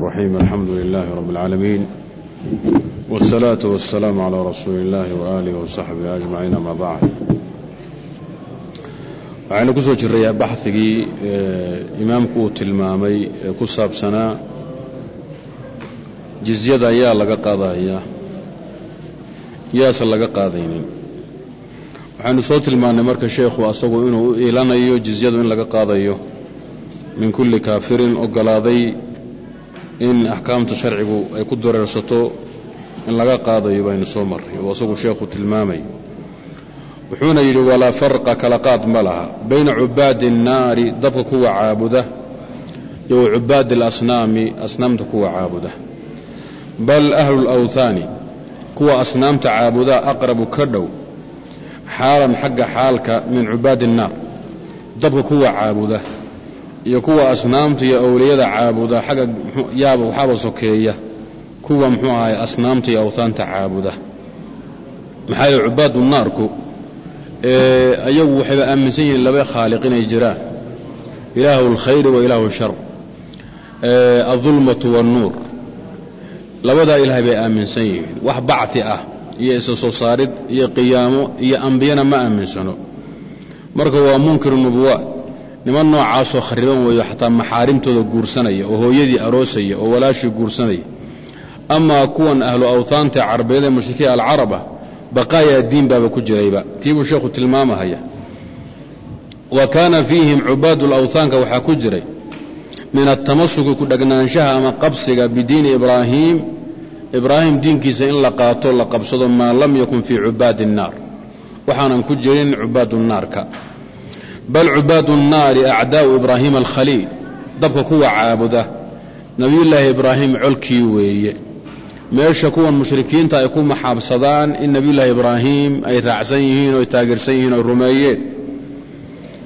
الرحيم الحمد لله رب العالمين والصلاة والسلام على رسول الله وآله وصحبه أجمعين أما بعد waxaynu ku soo jirray baxigii imaamku uu tilmaamay ee ku saabsanaa jizyada ayaa laga qaadayaa yaase laga qaadaynin waxaynu soo tilmaannay marka sheekhu asagu inuu u iilanayo jizyadu in laga qaadayo min kulli kaafirin ogolaaday in axkaamta sharcigu ay ku dareersato in laga qaadayo baynu soo marray oo asagu sheekhu tilmaamay wuxuuna yidhi walaa farqa kala qaad ma laha bayna cubaadi الnaari dabka kuwa caabuda iyo wa cubaadi اlasnaami asnaamta kuwa caabuda bal ahlu اlawhaani kuwa asnaamta caabuda aqrabu ka dhow xaalan xagga xaalka min cubaadi الnaar dabka kuwa caabuda iyo kuwa asnaamta iyo awliyada caabuda xagga yaaba waxaaba sokeeya kuwa muxuu ahay asnaamta iyo awtaanta caabuda. Maxaa yeele cubaadu naarku ayagu waxayba aaminsan yihiin laba khaaliq inay jiraan. Ilaahu lkhayri wa ilaahu shar aldulmatu waannuur labadaa ilaahay bay aaminsan yihiin. Wax bacti ah iyo isa soo saarid iyo qiyaamo iyo ambiyana ma aaminsano. Marka waa munkir nubuwaat niman noocaasoo khariban weeyo xataa maxaarimtooda guursanaya oo hooyadii aroosaya oo walaashii guursanaya. Amaa kuwan ahlu awhaanta carabeed ee mushrikiin alcaraba baqaaya diin baaba ku jirayba. Tiibuu sheekhu tilmaamahaya. Wa kaana fiihim cubaadu lawhaanka waxaa ku jiray min atamasuki ku dhagnaanshaha ama qabsiga bidiini ibraahiim ibraahim diinkiisa in la qaato la qabsado maa lam yakun fii cubaadi الnaar waxaanan ku jirin cubaadu naarka bal cubaadu الnaari acdaa'u ibraahiima alkhaliil dabka kuwa caabuda nebiyullaahi ibraahim colkii weeye meesha kuwan mushrikiinta ay ku maxaabsadaan in nebiyullaahi ibraahim ay raacsan yihiin oo ay taageersan yihiin oo rumeeyeen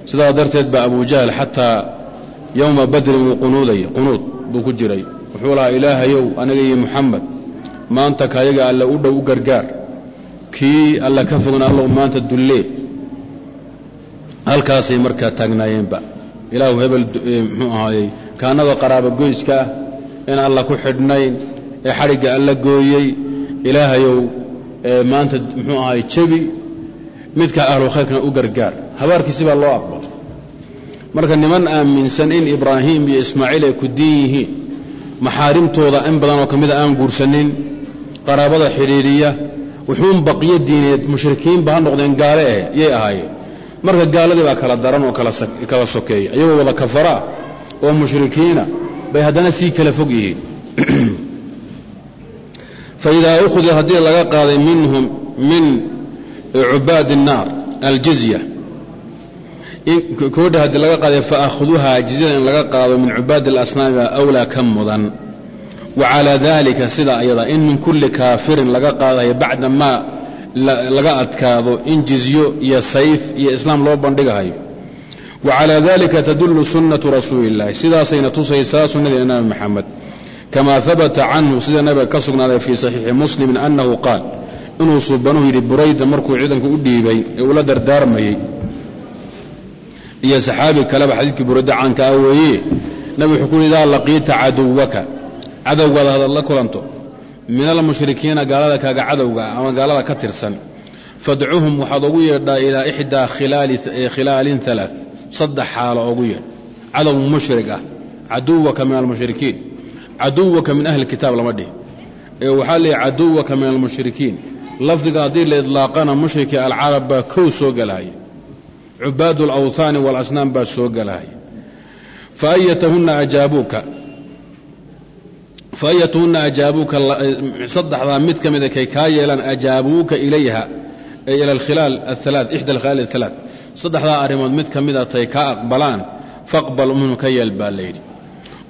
sidaa darteed baa abu jahl xataa yowma badrin wuu qunuudaya qunuud buu ku jiray wuxuu lahaa ilaahayow aniga iyo muxamed maanta kaayaga alle u dhow u gargaar kii alle ka fogna allow maanta dullee halkaasay markaa taagnaayeenba. Ilaahu hebel muxuu ahaayey kaannagoo qaraabo goyska ah in alla ku xidhnayn ee xadhigga alla gooyey ilaahayow maanta muxuu ahaay jebi midka ahlu khayrkana u gargaar. Habaarkiisi baa loo aqbal. Marka niman aaminsan in ibraahim iyo ismaaciil ay ku diin yihiin maxaarimtooda in badan oo ka mida aan guursanin qaraabada xidhiidhiya wuxuun baqiyo diineed mushrikiinba ha noqdeen gaale eh yay ahaayeen marka gaaladii baa kala daran oo kala sokeeya iyagoo wada kafaraa oo mushrikiina bay haddana sii kala fog yihiin faidaa ukhida haddii laga qaaday minhum min cubaadi الnaar aljizya koodha haddii laga qaaday faakhuduuhaa jizyada in laga qaado min cubaadi اlasnaami baa awlaa ka mudan wa calaa dalika sida ayada in min kulli kaafirin laga qaadayo bacda maa laga adkaado in jizyo iyo sayf iyo islaam loo bandhigahayo. Wa calaa dalika tadullu sunnatu rasuuli اllahi sidaasayna tusaysaa sunnadii nabi maxamed kama habata canhu sida nabiga ka sugnaaday fii saxiixi muslimin annahu qaal inuu subanuhu yidhi burayda markuu ciidanka u dhiibay ee ula dardaarmayey iyo saxaabi kaleba xadiidkii burayda caanka ah weeye nabi wuxuu ku yidhi idaa laqiita caduwaka. Cadowgaada hadaad la kulanto min almushrikiina gaalada kaaga cadowga ama gaalada ka tirsan. Fadcuhum waxaad ugu yeedhaa ilaa ixdaa khilaalin alaa saddex xaalo ugu yeedh. Cadow mushrig ah caduwaka min almushrikiin. Caduwaka min ahli kitaab lama dhihi. Ee waxaa leeyahy caduwaka min almushrikiin. Lafdiga haddii la idlaaqana mushrikii alcarab baa kow soo gelahaya cubaadu alawhaani baa soo gelahaya ajaabuuka faayatuhunna ajaabuuka saddexdaa mid ka mida kay kaa yeelaan ajaabuuka ilayha ay ila alkhilaal ahalaa ixda alkhilaal ahalaa saddexdaa arrimood mid ka mida tay kaa aqbalaan faqbal minhu ka yeel baa layidhi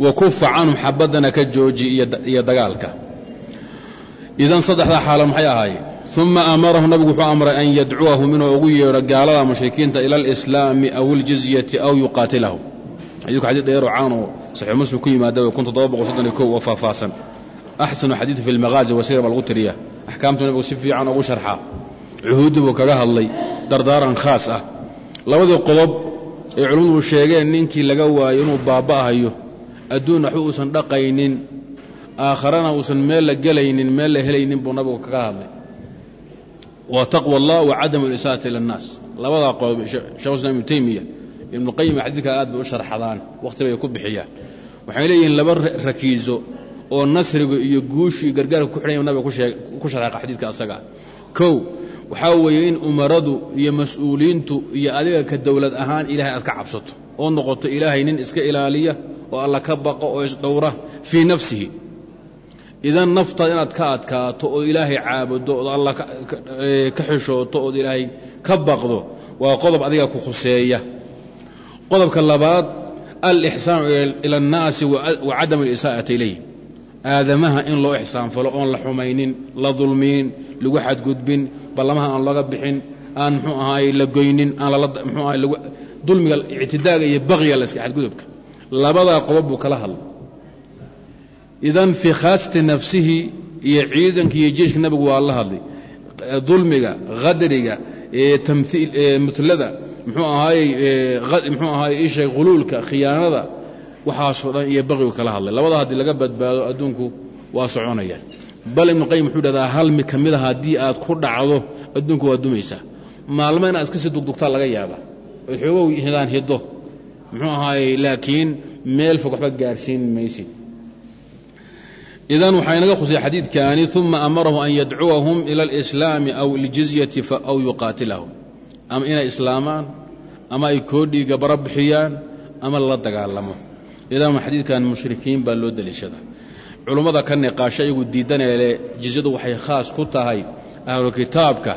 wa kufa canhum xabaddana ka jooji iyo dagaalka idan saddexdaa xaalo maxay ahaayeen uma amarahu nabigu wuxuu amray an yadcuwahum inuu ugu yeedho gaalada mushrikiinta ila alislaami aw iljizyati aw yuqaatilahum xadiidku xadiid dheero caanoo saxiix muslim ku yimaada kun toddoba boqol soddon iyo kow oo faahfaahsan. Axsanu xadiidi fi lmaqaazi wasiira baa lagu tiriya. Axkaamtu nabigu si fiican ugu sharxaa cuhuuddi buu kaga hadlay dardaaran khaas ah. Labadii qodob ee culimmadu sheegeen ninkii laga waayo inuu baaba'ahayo adduun waxba uusan dhaqaynin aakharana uusan meel la gelaynin meel la helaynin buu nabigu kaga hadlay. Wa taqwa allah wa cadamu lisaa'ati ila annaas labadaa qodob shekh islam ibnu taymiya waxay leeyihiin laba rakiiso oo nasriga iyo guushii gargaarka ku xidhanya nabiga ku sharxaqa xadiidka asagaa kow waxaa weeye in umaradu iyo mas'uuliintu iyo adiga ka dowlad ahaan ilaahay aad ka cabsato oo noqoto ilaahay nin iska ilaaliya oo alla ka baqo oo isdhowra fii nafsihi. Idan naftaad inaad ka adkaato oo ilaahay caabudo ood alla ka xishooto ood ilaahay ka baqdo waa qodob adiga ku khuseeya. Qodobka labaad alixsaanu ila annaasi wa cadam alisaa'ati ilayh aadamaha in loo ixsaanfalo oon la xumaynin la dulmiyin lagu xadgudbin ballamaha aan laga bixin aan muxuu ahaay la goynin aan mxuu ahay dulmiga ictidaaga iyo baqiga la iska xadgudubka. Labadaa qodob buu kala hadlay. Idan fii khaasati nafsihi iyo ciidanka iyo jeiska nabigu waa la hadlay. Dulmiga qadriga mutlada muxuu ahaayey muxuu ahaayey isheeg huluulka khiyaanada waxaasoo dhan iyo baqigu kala hadlay. Labada haddii laga badbaado adduunku waa soconaya. Bal ibnu qayim wuxuu dhahdaa hal mid ka mid a haddii aad ku dhacdo adduunku waa dumaysaa. Maalmo inaad iska sii dugdugtaa laga yaaba ood xoogow hidaan hiddo. Muxuu ahaayey laakiin meel fog waxba gaarsiin maysid. Idan waxaa inaga khusay xadiidkaani uma amarahu an yadcuwahum ila alislaami aw iljizyati aw yuqaatilahum ama inay islaamaan ama ay koodhiiga bara bixiyaan ama la dagaalamo. Idan xadiidkan mushrikiin baa loo deliishada culummada ka niqaasho iyagu diidaneele jizyadu waxay khaas ku tahay ahlu kitaabka.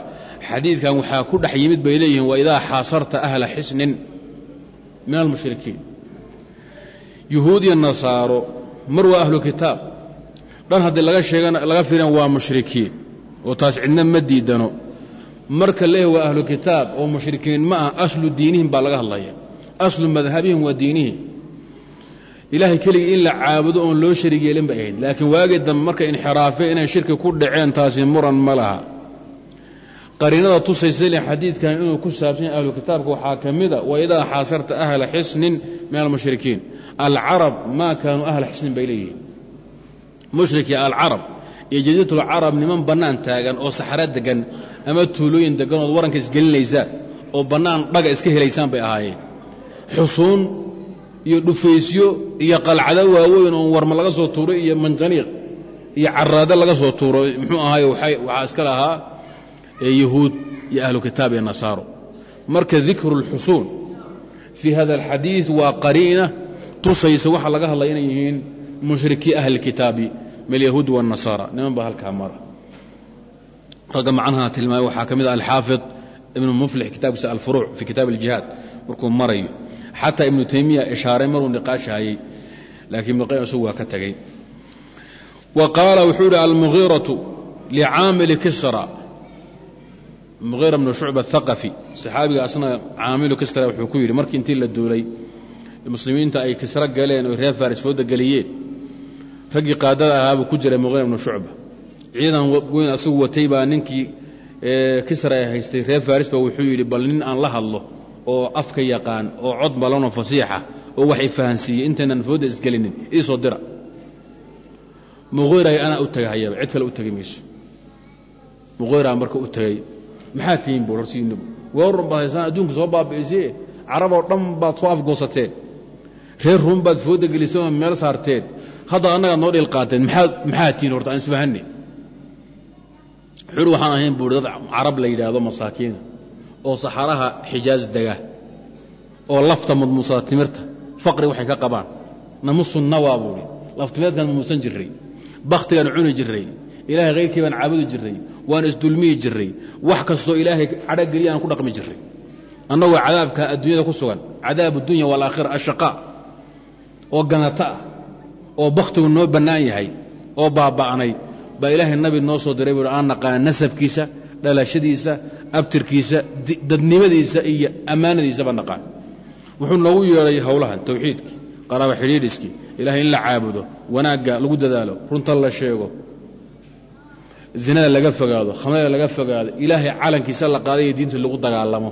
Xadiidkan waxaa ku dhex yimid bay leeyihiin wa idaa xaasarta ahla xisnin min almushrikiin yuhuud iyo nasaaro mar waa ahlu kitaab. Dhan haddii laga sheegana laga fiiran waa mushrikiin. Oo taas cidna ma diidano marka leeyahy waa ahlu kitaab oo mushrikiin ma ah aslu diinihim baa laga hadlaya aslu madhabihim waa diinihim ilaahay keligii in la caabudo oon loo sharig yeelin bay ahayd. Laakiin waagii dambe markay inxiraafeen inay shirki ku dhaceen taasi muran ma laha. Qariinada tusaysa le xadiidkan inuu ku saabsan yahay ahlu kitaabka waxaa ka mida wa idaa xaasarta ahla xisnin min almushrikiin. Alcarab maa kaanuu ahla xisnin bay leeyihiin. Mushrikii alcarab iyo jadiidatulcarab niman bannaan taagan oo saxra degan ama tuulooyin degan ood waranka isgelinaysaan oo bannaan dhaga iska helaysaan bay ahaayeen. Xusuun iyo dhufaysyo iyo qalcado waaweyn oon warma laga soo tuuray iyo manjaniiq iyo caraado laga soo tuuro muxuu ahaay waxaa iska lahaa yahuud iyo ahlu kitaab iyo nasaaro marka dikru اlxusuun fii hada alxadiid waa qariina tusaysa waxaa laga hadlaya inay yihiin mushrikii ahli kitaabi min alyahuudi waاnasaara niman baa halkaa mara. Ragga macnaha tilmaamay waxaa ka mid ah alxaafid ibnu muflix kitaabkiisa alfuruuc fi kitaab اljihaad markuu marayo xataa ibnu taymiya ishaaray maruu niqaashahayey laakiin ibnu qayim isagu ka tegey wa qaala wuxuu yidhi almugiiratu licaamili kisra. Mugiira bnu shucba athaqafi saxaabiga asna caamilu kisra wuxuu ku yidhi markii intii la duulay muslimiinta ay kisro galeen oy reer faris fooda geliyeen raggii qaadada ahaabuu ku jiray mugiira bnu shucba. Ciidan weyn asagu watay baa ninkii kisra ay haystay reer faris ba wuxuu yidhi bal nin aan la hadlo oo afka yaqaan oo cod balanoo fasiixa oo wax ifahansiiyey intaynan fooda isgelinin iisoo dira. Muqiiray anaa u tegahayaba cid kale u tegi mayso muqiiraa marka u tegey maxaa tihiin buu horsiinabu weerarun baad haysaan adduunka soo baabi'isee caraboo dhan baad soo afgoosateen reer ruun baad fooda geliseen oo meel saarteen hadda annagaad noo dhil qaateen maxaa tihiin horta aan xuri waxaan ahayn buuri dad carab la yidhaahdo masaakiina oo saxaraha xijaaz dega oo lafta mudmuusada timirta faqri waxay ka qabaan. Namusu nawaa buuhi laftimeedkaan mumuusan jirray cuni jirray ilaahay khayrkii baan caabudi jirray waan isdulmiyi jirray wax kastoo ilaahay cadhogeliya aan ku dhaqmi jirray. Annagoo cadaabka adduunyada ku sugan cadaabu dunya waalaakhira ashaqaa oo ganata ah oo bakhtigu noo bannaan yahay oo baaba'nay baa ilaahay nabi noo soo diray buuhi aan naqaana nasabkiisa dhalashadiisa abtirkiisa dadnimadiisa iyo ammaanadiisaba naqaan. Wuxuu noogu yeedhay howlahan tawxiidkii qaraaba xidhiidhiskii ilahay in la caabudo wanaagga lagu dadaalo runta la sheego zinada laga fogaado khamrada laga fogaado ilaahay calankiisa la qaadayo diinta lagu dagaalamo.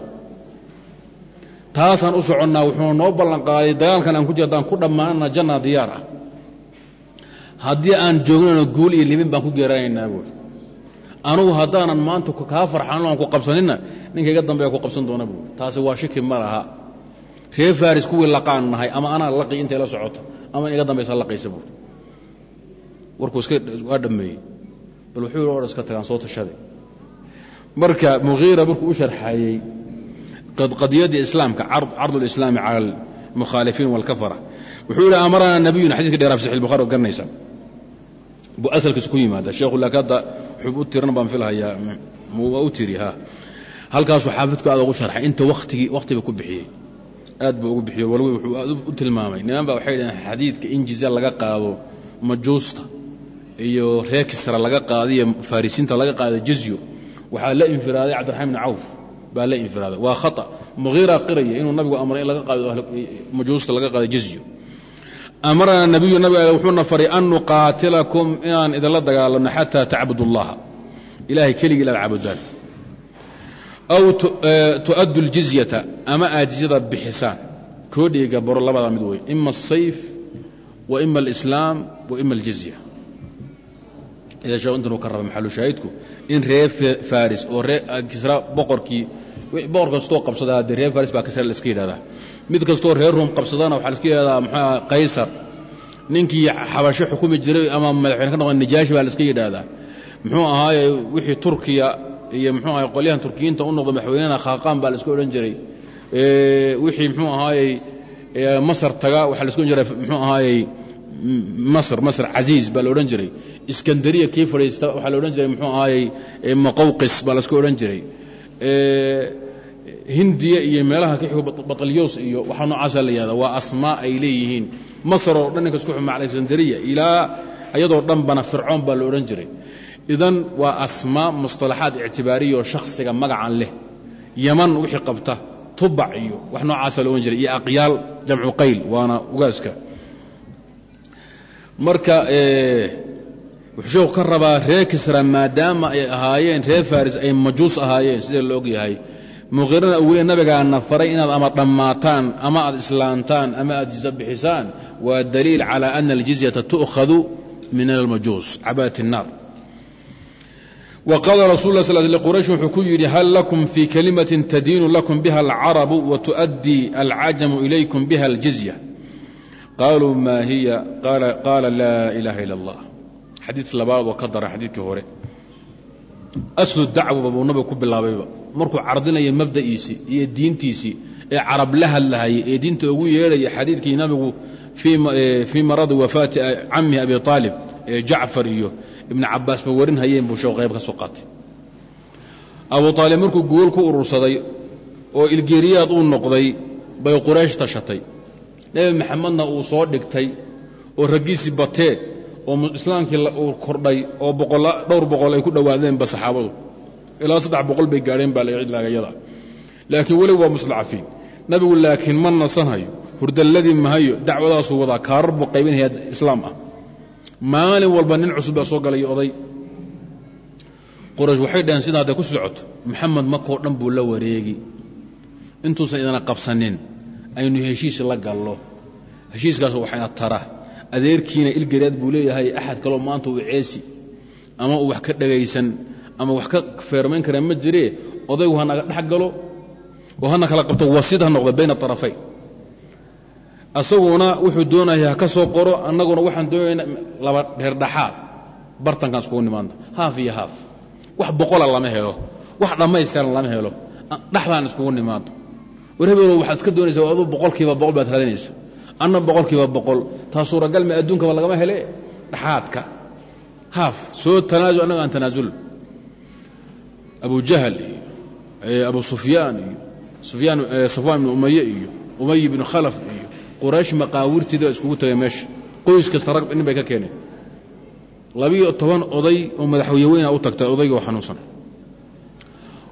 Taasaan u soconnaa wuxuu noo ballan qaaday dagaalkan aan ku jir haddaan ku dhammaanana janna diyaar ah haddii aan joognano guul iyo limin baan ku geeranaynaa buuri anugu haddaanan maanta kaa farxan aan ku qabsaninna ninka iga dambeeya ku qabsan doona buuri taasi waa shiki ma laha. Reer faris kuwii laqaan nahay ama anaa laqi intay la socoto ama iga dambaysa laqaysa buuri warkuu iska waa dhammeeyey. Bal wuxuu or iska tagaan soo tashaday. Marka mughiira markuu u sharxayey qadiyadii islaamka cardu lislaami cala almukhaalifiin walkafara wuxuu yidhi amarana nabiyuna xadiiska dheeraa fi saxi bukhari oo garanaysa buu asalkiisu ku yimaada. Sheekhu laakiin hadda wuxuu u tiran baan filhayaa waa u tiri ha. Halkaasuu xaafidku aad ugu sharxay. Inta wakhtigii wakhtiba ku bixiyey. Aad buu ugu bixiyo waliba wuxuu aad u tilmaamay. Niman baa waxay dhaheen xadiidka in jiza laga qaado majuusta iyo reer kisra laga qaado iyo farisiinta laga qaado jizyo. Waxaa la infiraaday cabdiraxmaan bn cawf. Baa la infiraaday. Waa khata. Muhiira qiraya inuu nabigu amray in laga qaado majuusta laga qaado jizyo amarana nabiyu nabiga wuxuuna faray an nuqaatilakum inaan idinla dagaalanno xataa tacbud اllaha ilahay keligii inaad caabudaan aw tu'addu اljizyata ama aad jizyada bixisaan koodhiga boro labadaa mid wey ima الsayf wa ima اlislaam wa ima اljizya ida sheekh intan uu ka raba maxalu shaahidku in reer faris oo ree kisra boqorkii boqor kastoo qabsada haddee reer faris baa la iska yidhahdaa. Mid kastoo reer ruum qabsadana waxaa la iska yidhahdaa muxuuaha qaysar. Ninkii xabasho xukumi jiray ama madaxweyne ka noqon najaashi baa la iska yidhaahdaa muxuu ahaaye wixii turkiya iyo muxuu ahay qolyahan turkiyiinta u noqda madaxweynena khaaqaan baa la iska odhan jiray. Wixii muxuu ahaayey masar taga waxaa la iska odhan jiray muxuu ahaayey masr masr casiiz baa la odhan jiray. Iskandariya kii fadhiista waxaa la odhan jiray muxuu ahaayey maqawqis baa la iska odhan jiray hindiya iyo meelaha ka batalyoos iyo waxaa noocaasa la yihahda waa asmaa ay leeyihiin. Masar oo dhan ninka isku xuma alexandariya ilaa iyadoo dhanbana fircoon baa la odhan jiray. Idan waa asmaa musطalaxaad ictibaariya oo shakhsiga magacan leh. Yaman wixii qabta tubac iyo wax noocaasa la odhan jiray iyo aqyaal jamcu qayl waana ugaaska. Marka wuxuu sheekhu ka rabaa reer kisra maadaama ay ahaayeen reer faris ay majuus ahaayeen sida la og yahay muqirana uu leey nabigaana faray inaad ama dhammaataan ama aad islaantaan ama aad jiza bixisaan waa daliil calى ana aljizyata tu'khadu min almajuus cabaat الnaar wa qaala rasul lah sl quraysh wuxuu ku yidhi hal lakum fii kalimatin tadiinu lakum biha alcarabu wa tuؤaddii alcajamu ilaykum biha اljizya qaaluu ma hiya qaala laa ilaaha ila اllah xadiid labaad oo ka daran xadiidkii hore. Aslu dacwaba buu nabigu ku bilaabayba markuu cardinaya mabda'iisii iyo diintiisii ee carab la hadlahayay ee diinta ugu yeedhaya xadiidkii nabigu fii maradi wafaati camihi abi aalib ee jacfar iyo ibnu cabaasba warin hayeen buu sheekhu qayb ka soo qaatay. Abu aalib markuu guul ku urursaday oo ilgeeriyaad uu noqday bay quraysh tashatay. Nebi maxamedna uu soo dhigtay oo raggiisii batee oo islaamkii kordhay oo dhowr boqol ay ku dhowaadeenba saxaabadu. Ilaa saddex boqol bay gaadheen baa laagayada laakiin weli waa muslacafin nabigu laakiin ma nasanhayo hurdalladii mahayo dacwadaasuu wadaa kaarar buu qaybinaya islaam ah. Maalin walba nin cusub baa soo galay oday. Quraysh waxay dhaheen sidaa hadday ku socoto maxamed makoo dhan buu la wareegi. Intuusan idana qabsanin aynu heshiis la gallo. Heshiiskaas waxayna tara adeerkiina ilgereed buu leeyahay axad kaloo maanta uu ceesi ama uu wax ka dhagaysan ama wax ka feermayn karaa ma jiree odaygu ha naga dhex galo oo hana kala qabto wasid ha noqda bayna arafayn asaguna wuxuu doonaya ka soo qoro annaguna waxaan doonayna laba reerdhaxaad bartankaan iskugu nimaadna haaf iyo haaf wax boqola lama helo wax dhammaystiran lama helo dhexdaan iskugu nimaado. War hebelow waxaad iska doonaysaa aduu boqolkiiba boqol baad raadinaysa anna boqolkiiba boqol taa suuragal ma adduunkaba lagama hele? Dhaxaadka. Haaf soo tanaasul annaga aan tanaasul abu jahl iyo abu sufyaan iyo sufyaan safwaan ibnu umaye iyo umay ibnu khalaf iyo quraysh maqaawirteeda iskugu tagay meesha. Qoys kasta rag nin bay ka keeneen. Labiyo toban oday oo madaxweye weyna u tagtay odayga oo xanuunsan.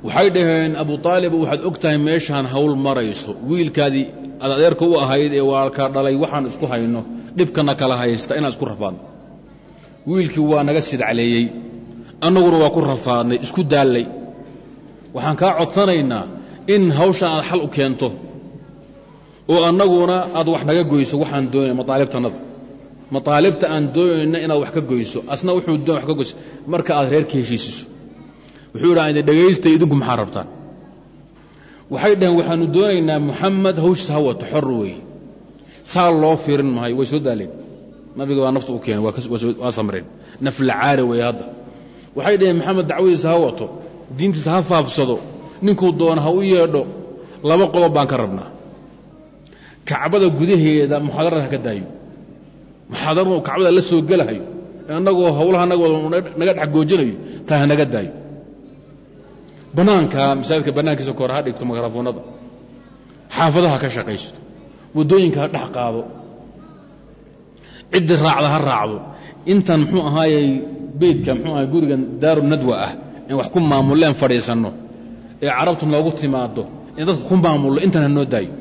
Waxay dhaheen abu aalib waxaad og tahay meeshaan hawl marayso wiilkaadii adeerka u ahayd ee waalkaa dhalay waxaan isku hayno dhibkana kala haysta inaan isku rafaadno. Wiilkii waa naga sidcaleeyey annaguna waa ku rafaadnay isku daallay. Waxaan kaa codsanaynaa in hawshaan aad xal u keento oo annaguna aad wax naga goyso waxaan doonaya mataalibtannada. Mataalibta aan doonayna inaad wax ka goyso asna wuxuu doon wax ka goyso. Marka aad reerka heshiisiso wuxuu idhaa idin idinku maxaa rabtaan waxay dhaheen waxaanu doonaynaa muxamed hawshiisa ha wato xor weeye saa loo fiirin maayo way soo daaleen nabiga baa nafta u keenay waa samreen nafla caari weeye hadda. Waxay dhaheen maxamed dacwadiisa ha wato diintiisa ha faafsado ninkuu doona ha u yeedho laba qodob baan ka rabnaa. Kacbada gudaheeda muxaadarada ha ka daayo. Muxaadaradu kacbada la soo gelahayo annagoo hawlaha naga dhex goojinayo taa ha naga daayo bannaanka masaajidka bannaankiisa kore ha dhigto mikrafoonada xaafadaha ka shaqaysto. Waddooyinka ha dhex qaado. Ciddii raacda ha raacdo. Intan muxuu ahaayey beydka muxuu ahay gurigan daaru nadwa ah in wax ku maamulleen fadhiisanno. Ee carabtu noogu timaado in dadka ku maamullo intan ha noo daayo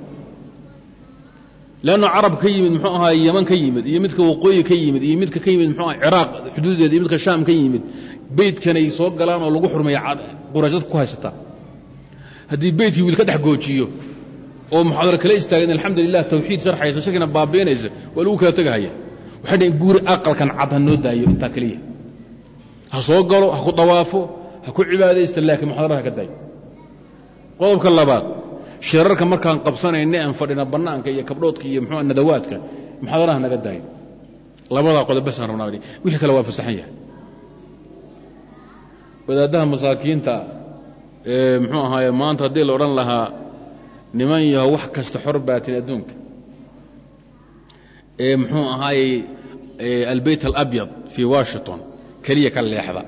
leanno carab ka yimid muxuu ahaay yaman ka yimid iyo midka waqooyi ka yimid iyo midka ka yimid muxuu aha ciraaq xuduudeeda iyo midka shaam ka yimid beydkanay soo galaan oo lagu xurmeeya quraysh dadka ku haysataa haddii beydkii wiil ka dhex goojiyo oo muxaadaro kala istaageen alxamdu lilah tawxiid sharxaysa shakina baabi'inaysa waa lagu kala tegahaya waxay dhaheen guuri aqalkan cad ha daayo intaa keliya ha soo galo ha ku dawaafo ha ku cibaadaysta laakiin muxadarada ka daayo qodobka labaad shirarka markaan qabsanayna aan fadhina bannaanka iyo kabdhoodka iyo mxuu nadawaadka muxaadaraha naga daayo labadaa qodob basaan rabnaa wixii kale waa fasaxan yahay. Wadaaddaha masaakiinta ee muxuu ahaaye maanta haddii la odhan lahaa niman yaho wax kasta xor baatin adduunka. Ee muxuu ahaayey albeyt alabyad fii washington keliya ka leexda.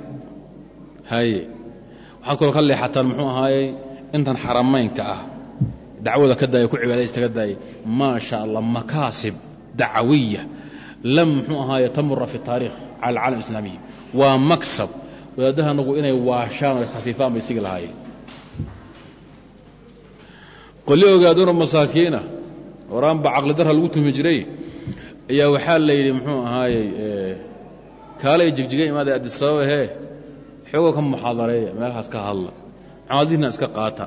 Haye. Waxaad kaloo ka leexataan muxuu ahaayey intan xaramaynka ah dacwada ka daaya ku cibaadaysta ka daaya maa sha allah makaasib dacawiya lam muxuu ahaaye tamura fi taarikh cala alcaalam islaamiyi. Waa maksab. Wadaadaha anagu inay waashaan o khafiifaan bay sigi lahaayeen. Qolli ogaaduna masaakiina oraanba caqlidarra lagu tumi jiray ayaa waxaa la yidhi muxuu ahaayey kaalay jigjiga imaaday addisababa hee xoogoo ka muxaadareeya meelahaas ka hadla. Caadihna iska qaata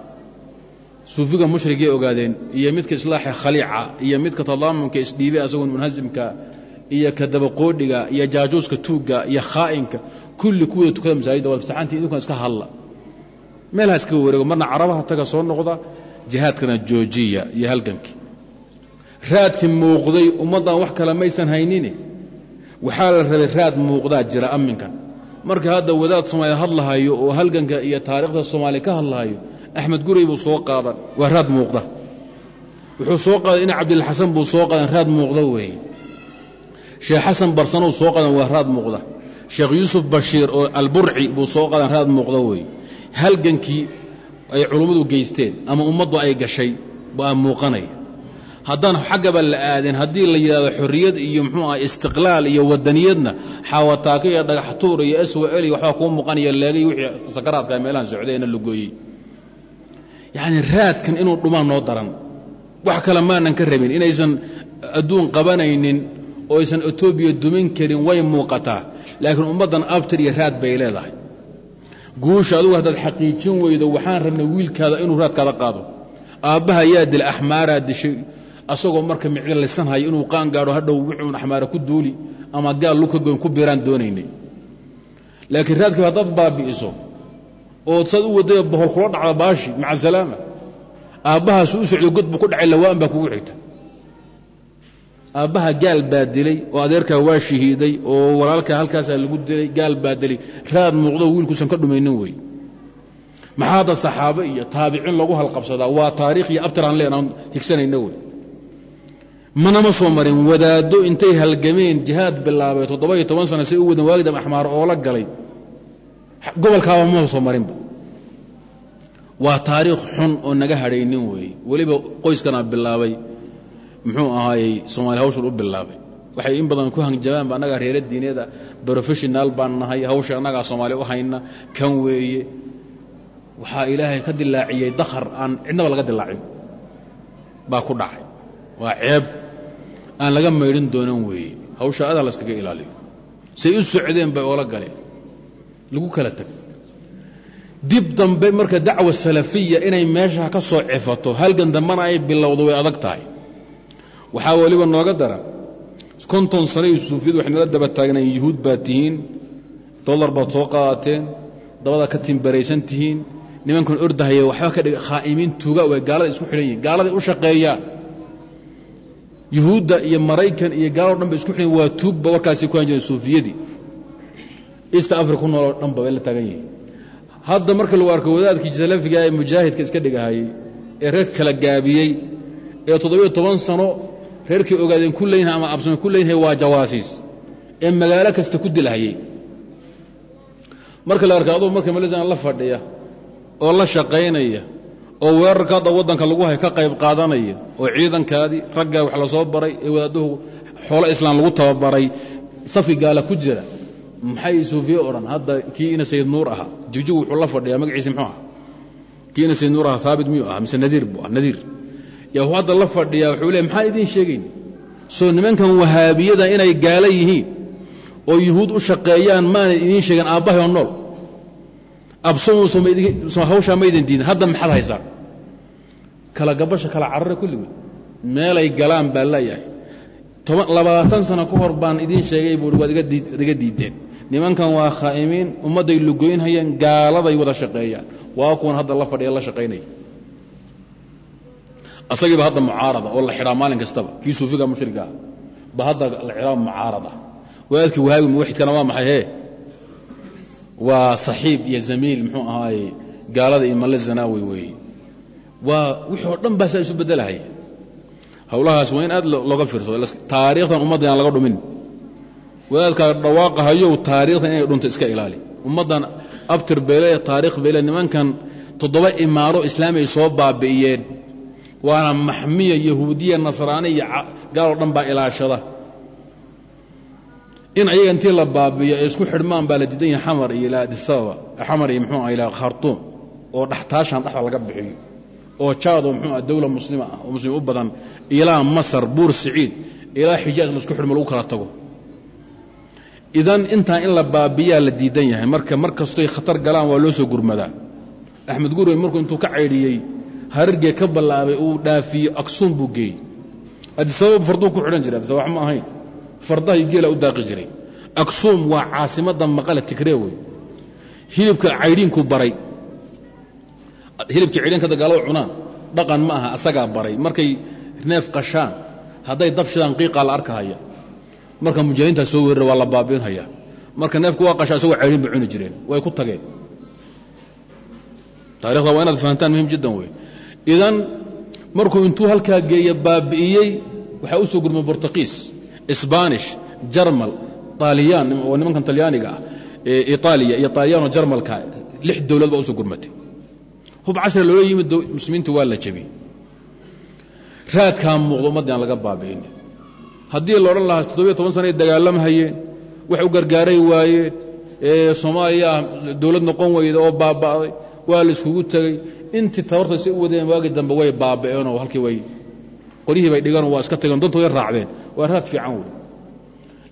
suufiga mushrigay ogaadeen iyo midka islaaxa khaliica iyo midka tadaamunka isdhiibay asagoon munhasimka iyo ka dabaqoodhiga iyo jaajuuska tuugga iyo khaa'inka kulli kuwada tukada masaajidda waad fasaxantii idinkan iska hadla. Meelaha iska wareego marna carabaha taga soo noqda jihaadkana joojiya iyo halgankii raadkii muuqday ummaddan wax kale maysan haynini waxaa la rabay raad muuqdaa jira amminkan. Marka hadda wadaad soomaaliya hadlahayo oo halganka iyo taariikhda soomaaliya ka hadlahayo axmed guray buu soo qaadan waa raad muuqda. Wuxuu soo qaadan ina cabdilxasan buu soo qaadan raad muuqda weeye sheekh xasan barsanow soo qaadan waa raad muuqda. Sheekh yuusuf bashiir oo alburci buu soo qaadan raad muuqda weeye halgankii ay culummadu geysteen ama ummaddu ay gashay baa muuqanaya. Haddaan xaggaba la aadeen haddii la yidhahdo xorriyad iyo muxuu aha istiqlaal iyo wadaniyadna xaawataako iyo dhagaxtuur iyo swal iyo waxbaa kuu muuqanaya leegay wixii sakaraadka yacni raadkan inuu dhumaan noo daran. Wax kale maanan ka rabin inaysan adduun qabanaynin oo aysan etoobiya dumin karin way muuqataa. Laakiin ummaddan abtir iyo raad bay leedahay. Guusha adugu haddaad xaqiijin weydo waxaan rabnay wiilkaada inuu raadkaada qaado. Aabbaha yaa dila axmaaraa dishay. Asagoo marka micdo lisanhayo inuu qaan gaadho hadhow wuxuun axmaara ku duuli ama gaal luka goyn ku biiraan doonaynay. Laakiin raadkii haddaad baabi'iso ood saad u wadaya bohol kula dhacda baashi maca salaama aabbahaasu u socdo god buu ku dhacay lawaan baa kugu xigta. Aabbaha gaal baa dilay oo adeerkaa waa shahiiday oo walaalkaa halkaasaa lagu dilay gaal baa raad muuqdo wiilkuusan ka dhumaynin wey. Maxaa hadda iyo taabiciin lagu halqabsadaa? Waa taariikh iyo abtiraan leen aan higsanayna wey. Manama soo marin wadaaddo intay halgameen jihaad bilaabay toddoba-iyo toban sana say u wadan waagdam axmaar oola galay gobolkaaba ma soo marinba. Waa taariikh xun oo naga hadhaynin weeye. Weliba qoyskanaa bilaabay. Muxuu ahaayey soomaali hawshan u bilaabay. Waxay in badan ku hanjabaanba annagaa reera diineeda brofessional baan nahay hawsha annagaa soomaali u hayna kan weeye. Waxaa ilaahay ka dilaaciyey dakhar aan cidnaba laga dilaacin. Baa ku dhacay. Waa ceeb aan laga maydhin doonan weeye. Hawsha adaa la ilaaliyo. Say u socdeen bay oola galeen lagu kala teg dib dambe marka dacwa salafiya inay meesha ka soo cifato halgan dambena ay bilowdo way adag tahay. Waxaa weliba nooga dara konton sanay suufiyadu waxay nala daba taagnayen yuhuud baad tihiin dollar baad soo qaadateen dabada ka timbaraysan tihiin nimankan ordahaya waxba ka dhiga khaa'imiin tuuga way gaalada isku xidhan yihiin gaaladay u shaqeeyaan. Yuhuudda iyo maraykan iyo gaalado dhan ba isku xidhan waa tuugba warkaasay ku han jireen suufiyadii east africa ku nooloo dhan ba bay la taagan hadda marka lagu arko wadaadkii salafiga ee mujaahidka iska dhigahayey ee reer kala gaabiyey ee toddobiyo toban sano reerkii ogaadeen ku leynha ama absame ku leynhay waa jawaasiis ee magaalo kasta ku dilahayey marka la arka marka malisana la fadhiya oo la shaqaynaya oo weerarka hadda waddanka lagu hay ka qayb qaadanaya oo ciidankaadii raggaa wax la soo baray ee wadaadduhu xoolo islaam lagu tababaray safi gaala ku jira maxay suufiye odhan hadda kii ina sayid nuur ahaa jigjigu wuxuu la fadhiyaa magaciisi muxuu aha? Kii ina sayid nuur ahaa haabit miyuu aha mise nadiir buu ah nadiir. Yaa hadda la fadhiyaa wuxuu leey maxaan idiin sheegayn? Soo nimankan wahaabiyada inay gaala yihiin oo yuhuud u shaqeeyaan maanay idiin sheegeen aabbahay oo nool. Absamuuso hawshaa maydin diidin. Hadda maxaad haysaan kala gabasha kala carare kulligood meelay galaan baa leeyahay. Labaatan sano ka hor baan idiin sheegay buui waad iga diideen nimankan waa khaa'imiin ummadday lugoynhayeen gaaladay wada shaqeeyaan. Waa kuwan hadda la fadhiya la shaqaynaya asagiiba hadda mucaarada oo la xidhaa maalin kastaba kii suufiga mushriga ah ba hadda la xidhaa mucaarada. Wadaadkii wahaabi muwaxidkana waa maxay hee? Waa saxiib iyo zamiil muxuu ahaaye gaalada iyo malle zanaawi weeye waa wixii dhan baa isu beddelahaya howlahaas waa in aad looga fiirsado taariikhdan ummadda laga dhumin wadaadkaa dhawaaqahayow taariikhdan inay dhunto iska ilaali. Ummaddan abtir beyle taarikh beyle nimankan toddoba imaaro islaami ay soo baabi'iyeen. Waana maxmiya yahuudiya nasraani iyo gaaloo dhan baa ilaashada. In ayaga intii la baabiyo ay isku xidhmaan baa la diidan yahay xamar iyo ilaa adisababa xamar iyo muxuu ah ilaa khartuum oo dhextaashan dhexda laga bixiyo oo jaado muxuu ah dawla muslima ah oo muslim u badan ilaa masar buur siciid ilaa xijaaj la isku xidhmo lagu kala tago idan intaa in la baabiyaa la diidan yahay. Marka mar kastoy khatar galaan waa loo soo gurmadaa. Axmed gurey markuu intuu ka caydhiyey harargee ka ballaabay uu dhaafiyo aksuum buu geeyey. Adisababa farduu ku xidhan jiray adisababa wax ma ahayn fardahay geela u daaqi jiray. Aksuum waa caasimadda maqale tigree wey hilibka caydhiinku baray. Hilibka caydhiinka dagaalada cunaan dhaqan ma aha asagaa baray. Markay neef qashaan hadday dab shidaan qiiqaa la arkahaya marka mujaahidiintaa soo weerara waa la baabiinhaya marka neefku waa qashaa isagoo caydhiin bay cuni jireen. Way ku tageen. Taarikhda waa inaad fahantaan muhiim jiddan wey idan markuu intuu halkaa geeye baabi'iyey waxaa u soo gurmay bortuqiis sbanish jarmal aaliyaan oo nimankan talyaaniga ah itaaliya iyo aaliyano jarmalka lix dowlad baa u soo gurmatay. Hub cashra loola yimid muslimiinta waa la jebiyey raadkaa muuqdo ummaddii aan laga baabi'in haddii la odhan lahaa toddobiyo toban sana ay dagaalamhayeen wax u gargaaray waayeen soomaaliya dowlad noqon weyda oo baaba'day waa la iskugu tegey intii tabartay si u wadeen waagi dambe way baaba'eenoo halkii way qoryihii bay dhiganoo waa iska tageen dantooday raacdeen. Waa raad fiican wey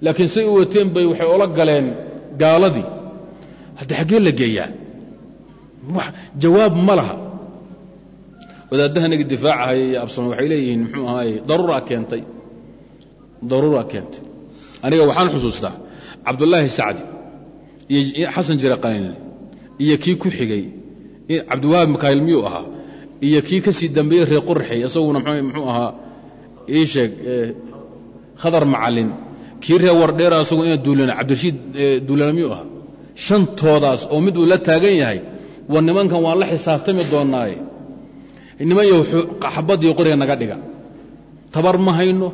laakiin say u wateen bay waxay ola galeen gaaladii. Hadda xaggee la geeyaa jawaab ma laha. Wadaaddahanagi difaacahaya iyo absame waxay leeyihiin muxuu ahaaye daruuraa keentay daruuraa keentay. Aniga waxaan xusuustaa cabdullaahi sacdi iyo xasan jire qalinle iyo kii ku xigay cabdiwahaab makaayil miyuu ahaa iyo kii ka sii dambeeyey reer qurxey isaguna muxuu ahaa ii sheeg khadar macalin. Kii reer wardheera asagu ina duulana cabdirashiid duulana miyuu ahaa? Shantoodaas oo mid uu la taagan yahay war nimankan waan la xisaabtami doonnaaye niman yow xabaddiyo qoriga naga dhiga. Tabar ma hayno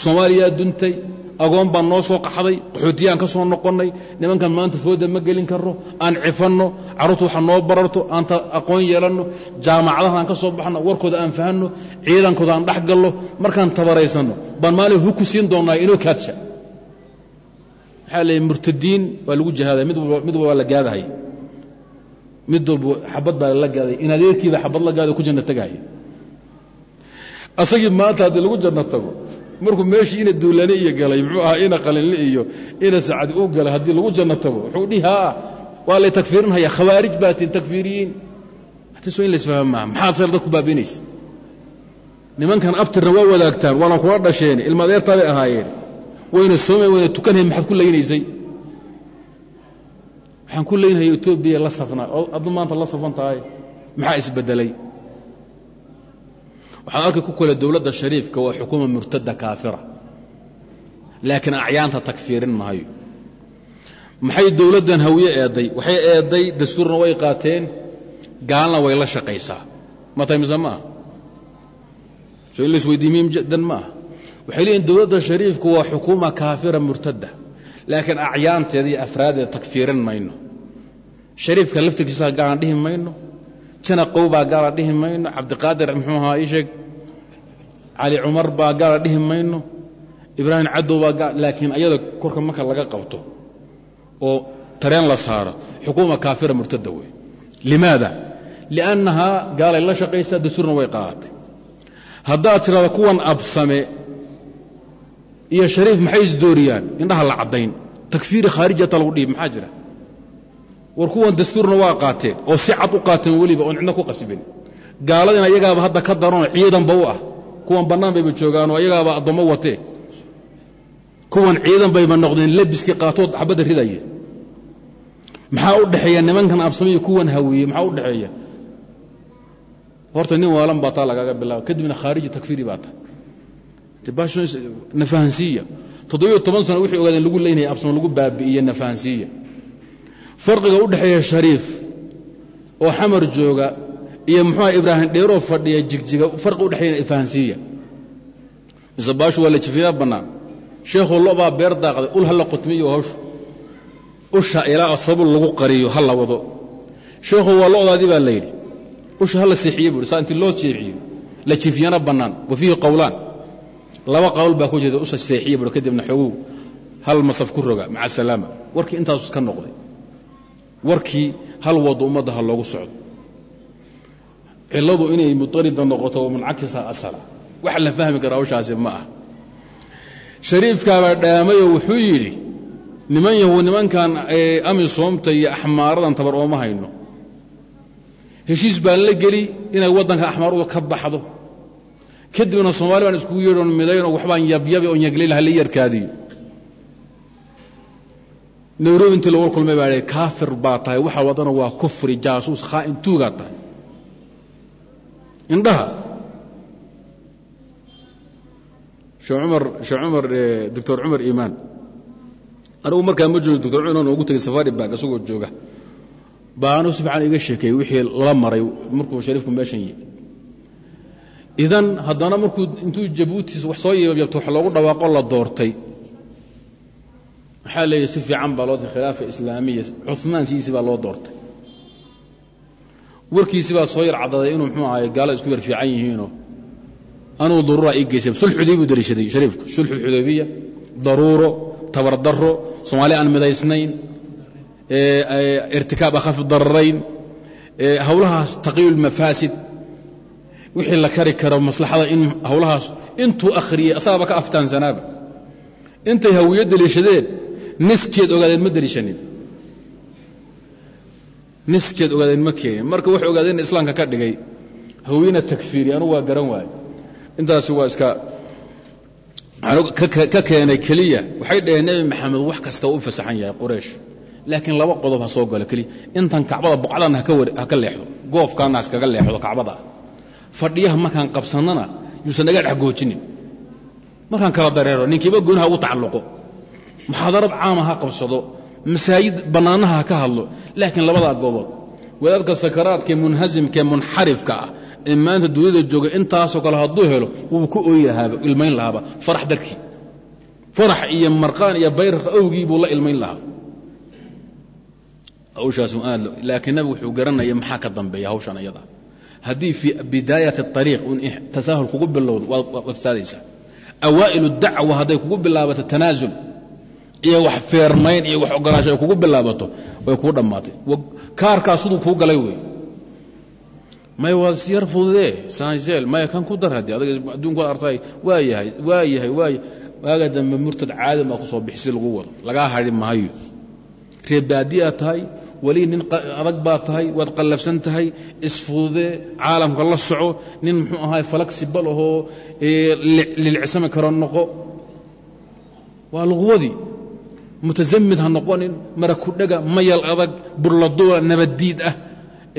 soomaaliyaa duntay agoon baan noo soo qaxday qaxootiyaan ka soo noqonnay nimankan maanta fooda ma gelin karro aan cifanno carruurtu waxa noo bararto aan aqoon yeelanno jaamacadaha aan ka soo baxno warkooda aan fahanno ciidankooda aan dhex gallo markaan tabaraysanno baan maalin huku siin doonnaa inoo kaadsha waxaa leeyay murtadiin waa lagu jihaaday mid walba waa la gaadahay. Mid walba xabad baa la gaaday in xabad la gaado ku janno tagahaya asagii maanta haddii lagu janno tago markuu meeshii ina duulane iyo galay muxuu ahaa ina qalinle iyo ina sacadi u galay haddii lagu janno tago wuxuu dhihi haa waa lay takfiirinhaya khawaarij baatiin takfiiriyiin. Hatiso in laisfaham maxaad seel dadku baabiinaysa? Nimankan abtirna waa wadaagtaan waana kula dhasheen ilma bay ahaayeen. Wayna soomay wayna tukanhay maxaad ku laynaysay? Waxaan ku leynhaya etoobiya la safnaa oo addu maanta la safan tahay maxaa isbedelay waxaad arkay ku kale dowladda shariifka waa xukuuma murtada kaafira. Laakiin acyaanta takfiirin mahayo maxay dowladdan hawiye eedday waxay eedday dastuurna way qaateen gaalna way la shaqaysaa. Ma tahay mise maaha? Soo in la isweydiiy maaha. Waxay leeyihiin dowladda shariifku waa xukuuma kaafira murtada laakiin acyaanteeda iyo afraaddeeda takfiirin mayno. Shariifka laftirkiisa gaalan dhihi mayno jana qow baa gaala dhihi mayno cabdiqaadir muxuu ahaa ii sheeg. Cali cumar baa gaala dhihi mayno ibraahim cadow baa laakiin ayada korka marka laga qabto oo tareen la saaro xukuuma kaafira murtada wey limaada? Liannahaa gaalay la shaqaysaa dastuurna way qaadatay haddaad tirahdo kuwan absame iyo shariif maxay isdooriyaan indhaha la caddayn takfiiri khaarijata lagu dhiib maxaa jira war kuwan dastuurna waa qaateen oo si cad u qaateen weliba oon cidna ku qasbin. Gaaladina iyagaaba hadda ka daranoo ciidanba u ah. Kuwan bannaan bayba joogaanoo iyagaaba addoommo watee kuwan ciidan bayba noqdeen lebiskii qaatood xabadda ridaya maxaa u dhexeeya nimankan absamiyo kuwan hawiye maxaa u dhexeeya? Horta nin waalan baa taa lagaaga bilaaba kadibna khaariji takfiiri baa tahay nafahansiiya toddobiyo toban sano wixii ogaadeen lagu leynaya absamo lagu baabi'iye nafahansiiya farqiga u dhexeeya shariif oo xamar jooga iyo muxuuha ibraahim dheeroo fadhiya jigjiga farqi udhexeeyana ifahansiiya mise baashu waa la jifiyaa bannaan. Sheekhuu lobaa beer daaqday ul ha la qutmiyo hawshu usha ilaa sabul lagu qariyo ha la wado. Sheekhu waa lo'daadii baa la yidhi usha ha la seexiye buuhi saa intii loo jeexiyo la jifiyana bannaan. Wa fiihi qowlaan laba qowl baa ku jeeda usha seexiye buuhi kadibna xogow hal masaf ku roga maca salaama. Warkii intaasu iska noqday warkii hal wado ummadda ha loogu socdo. Cilladu inay mutarida noqoto oo muncakisa asala. Waxa la fahmi kara hawshaasi ma ah shariifkaabaa dhaamayoo wuxuu yidhi niman yahu nimankan amisoomta iyo axmaaradan tabar ooma hayno. Heshiis baan la geli inay waddanka axmaaradu ka baxdo. Kadibna soomaali baan iskugu yeedhoon midaynoo waxbaan yabyabi oon yagleyl hala yarkaadiyo nairobi intii lagula kulmay baa kaafir baa tahay. Waxa wadana waa kufri jaasuus khaa'in tuugaa tahay. Indhaha. Shee cumar cumar doctor cumar iimaan. Anigu markaa ma joogo doctor cumar ugu tegay safari bag isagoo jooga. Baa anigu si fiican iga sheekeeyey wixii lala maray markuu shariifku meeshan yi idan haddana markuu intuu jabuutiis wax soo yabyabto wax loogu dhawaaqo la doortay maxaa leeyahy si fiican baa loo khilaafa islaamiya? Cumaan sidiisi baa loo doortay. Warkiisi baa soo yar caddaday inuu mxuu ahay gaala isku yar fiican yihiinoo. Anugu daruura ii geysay. Sulxudii buu dariishaday shariifku sulxu xudaybiya daruuro tabardaro soomaali aan midaysnayn irtikaab akhafi dararayn hawlahaas taqiyu lmafaasid wixii la kari karo maslaxada in hawlahaas intuu akhriyey asagaba ka aftaansanaaba intay hawiyo deliishadeen niskeed ogaadeen ma deliishanin niskeed ogaadeen ma keenin. Marka waxay ogaadeen islaamka ka dhigay hawiyena takfiiri anugu waa garan waaye intaasi waa iska ka keenay keliya. Waxay dhaheen nebi maxamed wax kasta u fasaxan yahay quraysh. Laakiin laba qodob ha soo galo keliya intan kacbada boqdaanna ha ka leexdo. Goofkaana haskaga leexdo kacbada. Fadhiyaha markaan qabsannana yuusan naga dhex goojinin. Markaan kala dareero. Ninkiiba gooniha ugu tacalluqo muxaadarad caama ha qabsado masaajid bannaanaha ha ka hadlo laakiin labadaa goobood. Wadaadka sakaraadkae munhasimkae munxarifka ah ee maanta dunyada jooga intaasoo kale hadduu helo wuu ku ooyi lahaaba ilmayn lahaaba farax darkii farax iyo marqaan iyo bayraq awgii buu la ilmayn lahaa. Hawshaas aad laakiin nabigu wuxuu garanaya maxaa ka dambeeya hawshan ayada. Haddii fii bidaayati ariiq un tasaahul kugu bilowdo waad saadaysaa. Awaa'ilu dacwa hadday kugu bilaabato tanaasul iyo wax feermayn iyo wax ogolaansho ay kugu bilaabato way kuu dhammaatay. Kaarkaa siduu kuu galay wey maya waad isyar fududee sansel maya kan ku dar haddii adaga adduunkuad artay waa yahay waa waa waaga dambe murtad caadi maa ku soo bixi si lagu wado. Lagaa hadhi maayo. Reebaadiyaa tahay weli nin adag baa tahay waad qallafsan tahay isfududee caalamka la soco nin muxuu ahaay falagsibal ahoo lilcisami karo noqo. Waa luqwadii mutasamid ha noqonin mara kudhaga mayal adag burladuula nabaddiid ah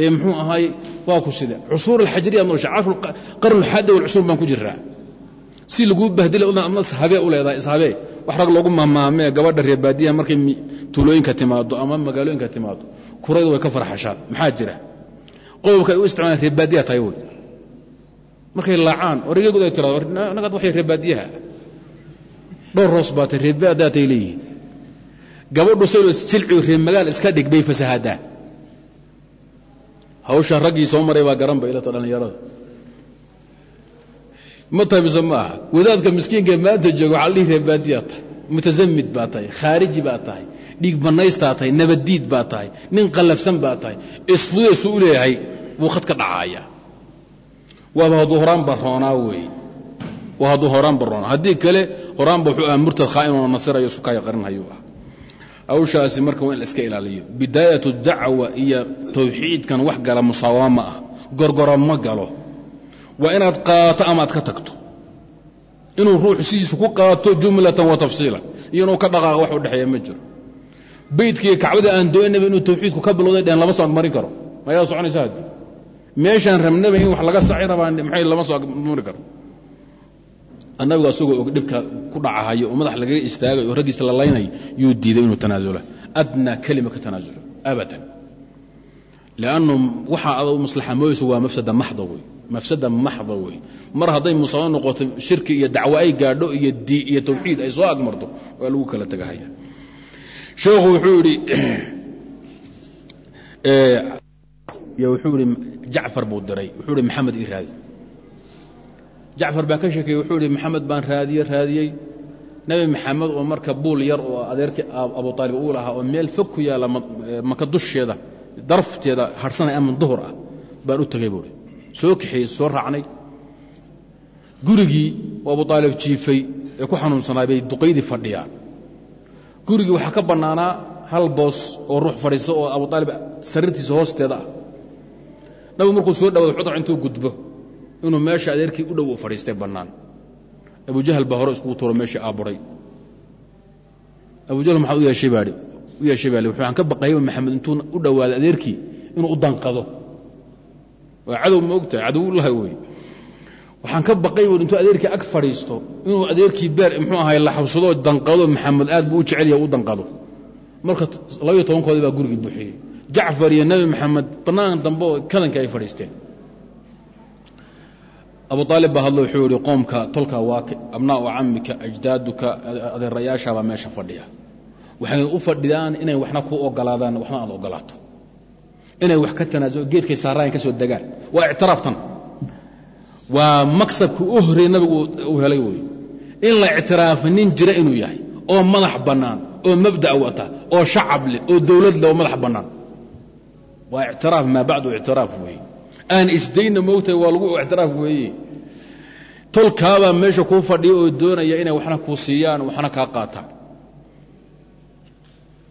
ee muxuu ahaay waa ku sida. Cusuur alxajriya noosha qarn alxaada walcusuur baan ku jiraa si laguu bahdila adna ishabee u leedahay ishabee wax rag loogu mahmaamee gabadha reer baadiyaha markay tuulooyinka timaado ama magaalooyinka timaado kuraydu way ka farxashaan maxaa jira? Qodobka ay u isticmaalaan reer baadiyaha tahay wey markay laacaan origagooda ay tirado nagaad waxay reer baadiyaha. Dhowr roos baatay reer baadiyaatay leeyihiin gabadhu saylo isjilciyo reer magaal iska dhig bay fasahadaa hawsha raggii soo maray baa garan ba ilata dhallinyarada ma tahay mise ma aha. Wadaadka miskiinka maanta jooga waxaa la dhihi reer baadiyaa tahay. Mutasamid baa tahay khaariji baa tahay dhiig bannaystaa tahay nabaddiid baa tahay nin qallafsan baa tahay. Isfudeesu u leeyahay buu khad ka dhacaaya waaba hadduu horaan baroonaa weeye waa hadduu horaan baroonaa haddii kale horaanba wuxuu aha murtad khaa'inoo nasirayo sukaya qarinhayuu ah hawshaasi marka waa in la iska ilaaliyo. Bidaayatu dacwa iyo tawxiidkan wax gala musaawama ma ah. Gorgora ma galo. Waa inaad qaato ama aad ka tagto. Inuu ruuxu sidiisu ku qaato jumlatan wa tafsiilan iyo inuu ka dhaqaaqa wax u dhexeeya ma jiro. Beydkiiyo kacbada aan doonaba inuu tawxiidku ka bilowday dheen lama soo agmarin karo. Mayaa soconaysa haddi meeshaan rabnaba in wax laga saci rabaa maxay lama soo agmari karo annabigu asagoo dhibka ku dhacahayo oo madax lagaga istaagay oo raggiisa la laynayo yuu diiday inuu tanaasulo. Adnaa kelima ka tanaasulo abadan. Liannu waxaa ad maslaxa mooyeyso waa mafsada maxda wey mafsada maxda wey mar hadday musaamo noqoto shirki iyo dacwo ay gaadho iyo tawxiid ay soo agmarto waa lagu kala tegahaya sheekhu wuxuu yidhi wuxuu ihi jacfar buu diray wuxuu ihi maxamed ii raadi jacfar baa ka sheekeeyey wuxuu ihi maxamed baan raadiye raadiyey. Nebi maxamed oo marka buul yar oo adeerkii abu aalib uu lahaa oo meel fog ku yaalla maka dusheeda darafteeda harhsanay aman duhur ah baan u tegey buuhi soo kaxeeyey soo raacnay. Gurigii oo abu aalib jiifay ee ku xanuunsanaa bay duqaydii fadhiyaan. Gurigii waxaa ka bannaanaa hal boos oo ruux fadhiiso oo abu aalib sariirtiisa hoosteeda ah. Nabigu markuu soo dhawaado xudar intuu gudbo inuu meesha adeerkii u dhow fadhiistay bannaan. Abujahal baa hore iskugu tuuro meeshii aaburay. Abujahal maxaa u yeeshay baai u yeeshay baa waxaan ka baqayay maxamed intuu u dhowaaday adeerkii inuu u danqado. Waa cadow ma ogtahay cadowlaha wey. Waxaan ka baqay bu intuu adeerkii ag fadhiisto inuu adeerkii beer muxuu ahay la xabsadoo danqado maxamed aad buu u jecel yaha u danqado. Marka labaiyo tobankoodii baa gurigii buuxiyey. Jacfar iyo nebi maxamed bannaan dambe oo kadankii ay fadhiisteen abu aalib baa hadlo wuxuu yihi qoomka tolka waa abnaa'u camika ajdaaduka adeerayaashabaa meesha fadhiya. Waxay u fadhidaan inay waxna ku ogolaadaan waxna aad ogolaato. Inay wax ka tanaasulo geedkay saaraan ka soo degaan. Waa ictiraaftan waa maksabka u horreey nabigu uu helay wey. In la ictiraafa nin jira inuu yahay oo madax bannaan oo mabda' wata oo shacab leh oo dowlad leh oo madax bannaan. Waa ictiraaf maa bacdu ictiraaf weeye aan isdayna moogtahay waa lagu ictiraaf weeye tolkaabaa meesha kuu fadhiya oo doonaya inay waxna kuu siiyaan waxna kaa qaataan.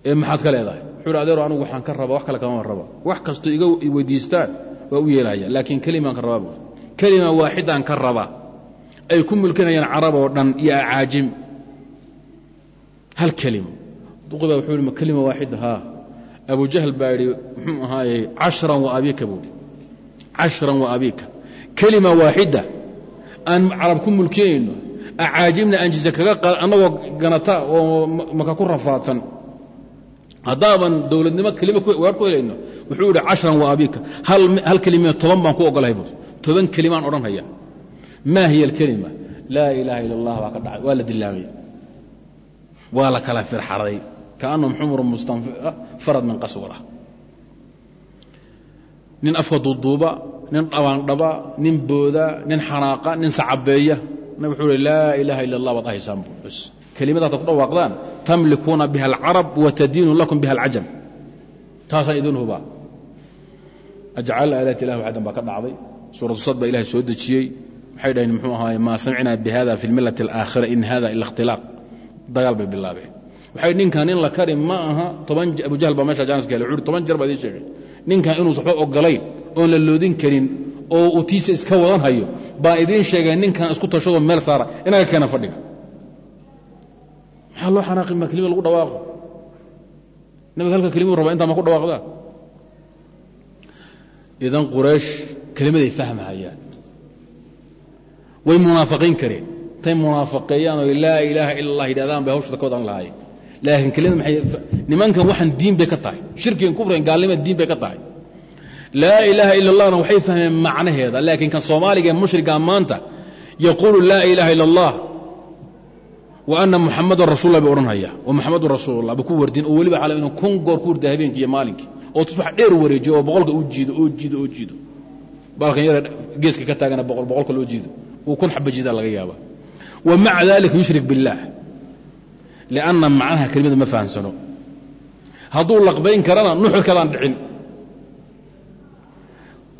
Ee maxaad ka leedahay? Wuxuu hi adeero waxaan ka rabaa wax kale kama raba wax kastoo iga weydiistaan waa u yeelahaya laakiin kelimaan ka rabaa kelima waaxidaan ka rabaa. Ay ku mulkinayaan carab oo dhan iyo acaajim. Hal kelimo duqibaa wuxuu hi ma kelima waaxida haa abu jahl baa yidhi muxuu ahaayey cashran wa abiika buuhi cashran wa abiika. Kelima waaxida aan carab ku mulkinayno acaajibna aan jise kaga annagoo ganata oo maka ku rafaadsan. Haddaaban dowladnimo kelima waar ku helayno wuxuu yidhi cashran wa abiika. Hal kelimiya toban baan ku ogolahay buuri toban kelimaan odhanhaya maa hiya alkelima? Laa ilaaha ila allah baa ka dhacay waa la dilaamay waa la kala firxaray. Kaannahum xumru mustanfarad min qaswara. Nin afka duuduuba nin dhabaandhaba nin booda nin xanaaqa nin sacabeeya. Nabig wuxuu hi laa ilaaha ila allah baad ahaysaan buu bs kelimada hadaad ku dhawaaqdaan tamlikuuna biha alcarab wa tadiinu lakum biha alcajam taasaan idin hubaa ajcal aalat ilah waxdan baa ka dhacday. Suuratu sad baa ilahay soo dejiyey. Waxay dhaheen? Muxuu ahaay maa samicnaa bihada fi lmilati alaakhira in hada ila ikhtilaaq. Dagaal bay bilaabeen. Waxay ninkan in la kari ma aha toban abujahl baa meesha jaanis wuxu uhi toban jeer baa idiin sheegay. Ninkan inuusa waxba ogolayn oon la loodin karin oo uu tiisa iska wadan hayo baan idiin sheegay ninkan isku tashadoo meel saara inaga keena fadhiga. Maxaa loo xanaaqi ma kelima lagu dhawaaqo? Nabiga halka kelimadu rabaa intaa ma ku dhawaaqdaa? Idan quraysh kelimaday fahmahayaan. Way munaafaqiin kareen. Intay munaafaqeeyaan oo laa ilaaha ila allah yidhahdaan bay hawshada ka wadan lahaayeen. Laakiin kelimada maxay nimankan waxaan diin bay ka tahay. Shirkigan kufrigan gaalnimada diin bay ka tahay laa ilaaha ila allahna waxay fahmeen macnaheeda laakiin kan soomaaliga ee mushriga maanta yaquulu laa ilaaha ila allah wa ana muxamadan rasulla bay odhanhaya wa muxamadun rasuulullah ba ku wardin oo weliba inuu kun goor ku warda habeenkii iyo maalinkii oo tusbax dheer wareejiyo oo boqolka u jiido oo jiido oo jiido. Baalkan yara geeska ka taagana boqol boqolka loo jiido. Uu kun xaba jiidaa laga yaaba wa maca dalika yushrik dhicin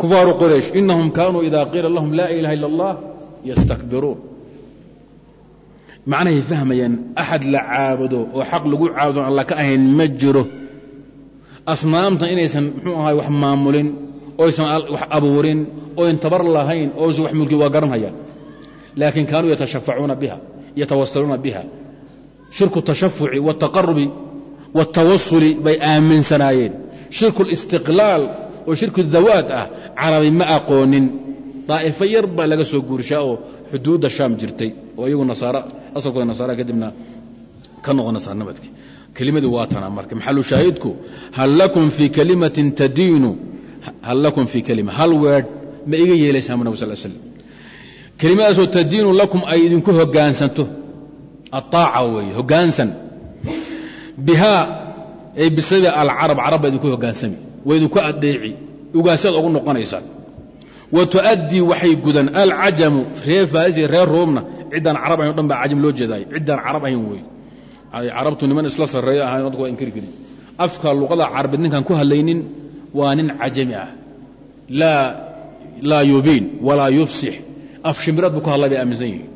kufaaru quraysh inahum kaanuu ida qiila lahum laa ilaha ila اllah yastakbiruun macnahay fahmayaan axad la caabudo oo xaq lagu caabudo alla ka ahayn ma jiro asnaamtan inaysan muxuu ahay wax maamulin oysan wax abuurin oyn tabar lahayn oysan wax mulki waa garanhayaan laakiin kaanuu yatashafacuuna biha yatawasaluuna biha shirku tashafuci waاtaqarubi waاtawasuli bay aaminsanaayeen shirku اlistiqlaal oo shirku dawaad ah carabi ma aqoonin. Daa'ifo yar baa laga soo guurshaa oo xuduudda shaam jirtay oo iyagu nasaara asalkooda nasaara kadibna ka noqo nasaarnabadkii kelimadii waa tana marka. Maxalu shaahidku? Hal lakum fii kalimatin tadiinu. Hal lakum fii kalima. Hal weedh ma iga yeelaysaa mu nabg sal slam kelimadaasoo tadiinu lakum ay idinku hoggaansanto. Aaaca weeye hoggaansan. Bihaa ay bisababi alcarab carab baa idinku hoggaansami waa idinku addeeci ugaasyaad ugu noqonaysaan. Wa tu'addii waxay gudan alcajamu reer faarisi reer roomna ciddaan carab ahayn o loo jeedaay ciddaan carab ahayn weeye carabtu niman isla sarreeyo ahayn dadku waa inkari afka luqada carabeed ninkaan ku hadlaynin waa nin cajami ah. Laa yubiin walaa yufsix. Af shimiraad buu ku hadlay bay aaminsan yihiin.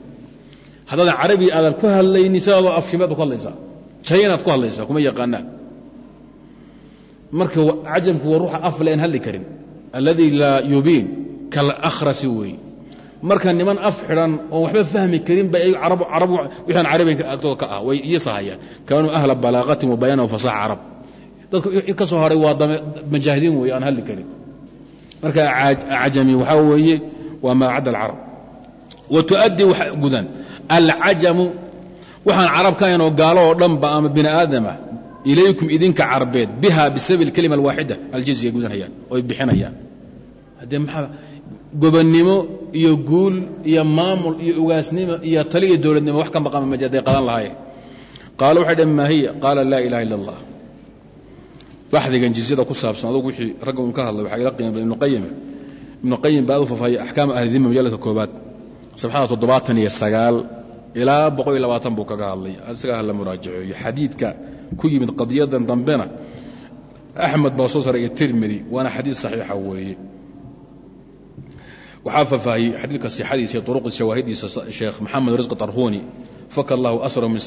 Ku hadlaynin sidaadoo af shimiraad ba ku hadlaysaa. Ku hadlaysaa kuma yaqaanaan marka cajamku waa ruuxa af leen hadli karin. Alladii laa yubiin kalakhrasi weeye marka niman af xidhan oon waxba fahmi karin ba arabu wixaan carabiga agtooda ka ah way iyasahayaan kaanuu ahla balaaqatin wa bayaan fasax carab. Dadku ka soo haray waa majaahidiin weeye aan hadli karin. Marka cajami waxaa weeye waa maa alcarab wa tu'addii gudan alcajamu waxaan carab ka ahayn oo gaalo oo dhanba ama bini aadama ilaykum idinka carbeed biha bisababi alkalima alwaaxida aljizya gudanhayaan oy bixinayaan. Haddee maxaa gobonnimo iyo guul iyo maamul iyo ugaasnimo iyo tali iyo dowladnimo wax ka maqama ma haday qadan lahaayeen. Qaalo waxay dhaheen maa hiya? Qaala laa ilaha illa allah baxdigan jizyada ku saabsan adugu wixii ragga uun ka hadlay waxaa ila qiima ibnu qayim ibnu qayim baa u faafahaya axkaam ahlidima majalladka koobaad sabxada toddobaatan iyo sagaal ilaa boqol iyo labaatan buu kaga hadlay isagaa hala muraajaceeyo xadiidka ku yimid qadiyadan dambena axmed baa soo saray iyo tirmidi waana xadiid saxiixa weeye. Waxaa faahfaahiyey xadiidka sixadiisa iyo shawaahidiisa sheekh maxamed risq tarhuni faka allahu asra min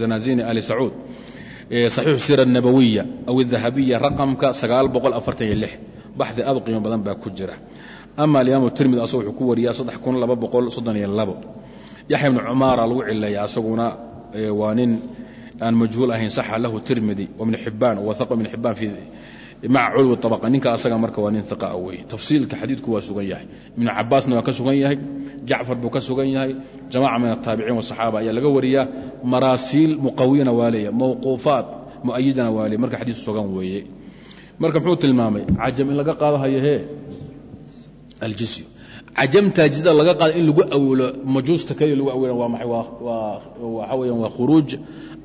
zanaazini ali sacuud saxiixu sira nabawiya aw dahabiya raqamka baxdi aad qiimo badan baa ku jira. Ama alimaamu tirmidi asagoo wuxuu ku wariyaa yaxya ibnu cumaara lagu cileeya asaguna waa nin aan majhuul ahayn saxa lahu tirmidi wibnu xibaan wahaqa ibnu xibaan maca culwi abaqa ninka asaga marka waa nin hiqaa weeye tafsiilka xadiidku waa sugan yahay. Ibnu cabaasna waa ka sugan yahay. Jacfar buu ka sugan yahay. Jamaca min ataabiciin wasaxaaba ayaa laga wariyaa. Maraasiil muqawiyana waa leeya mawquufaat mu'ayidana waa leey marka xadiis sugan weeye. Marka muxuu tilmaamay? Cajam in laga qaadahayo hee? Aljisyu. Cajamtaa jizada laga qaada in lagu awilo majuusta keliya lagu awila waa maxay? Waxaa weeyaan waa khuruuj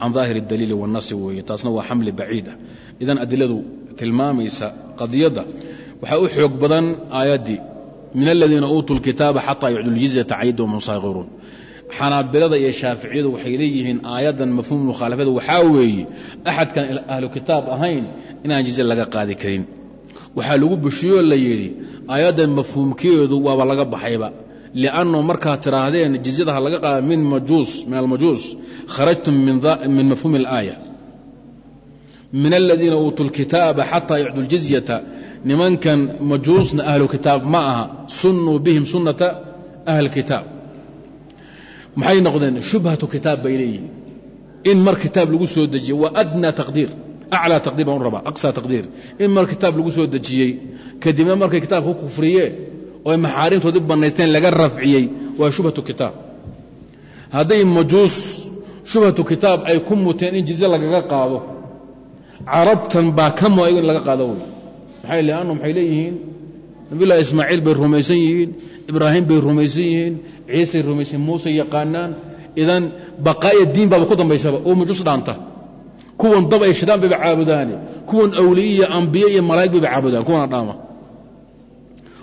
can daahir اdaliili wالnasi weeye taasna waa xamli baciid ah idan adiladu tilmaamaysa qadiyadda waxaa u xoog badan aayaddii min aladiina uutuu اlkitaaba xataa yucdu ljizyata caydahum musaaqiruun xanaabilada iyo shaaficiyadu waxay leeyihiin aayaddan mafhuum mukhaalafada waxaa weeye axadkan ahlu kitaab ahayn inaan jizya laga qaadi karin waxaa lagu bushiyoo la yidhi aayaddan mafhuumkeedu waaba laga baxayba liannu markaad tidhaahdeen jizyadaha laga qaada min majuus min almajuus kharajtum min mafhuumi اlaaya min aladiina uutuu lkitaaba xataa yucdu ljizyata nimankan majuusna ahlu kitaab ma aha sunnuu bihim sunnata ahli kitaab maxay noqdeen shubhatu kitaab bay leeyihiin in mar kitaab lagu soo dejiye waa adnaa taqdiir aclaa taqdiir baan u rabaa aqsaa taqdiir in mar kitaab lagu soo dejiyey kadibna markay kitaabka ku kufriyeen oo ay maxaarimtoodii bannaysteen laga rafciyey waa shubhatu kitaab. Hadday majuus shubhatu kitaab ay ku muteen in jizye lagaga qaado carabtan baa ka mo in laga qaado wey. Maxay liannu maxay leeyihiin nabillahi ismaaciil bay rumaysan yihiin ibraahim bay rumaysan yihiin ciisay rumaysan muuse yaqaanaan idan baqaa'iya diin baaba ku dambaysaba oo majuus dhaanta. Kuwan dab ay shidaan bayba caabudaane kuwan awliye iyo ambiye iyo malaa'ig bayba caabudaan kuwana dhaama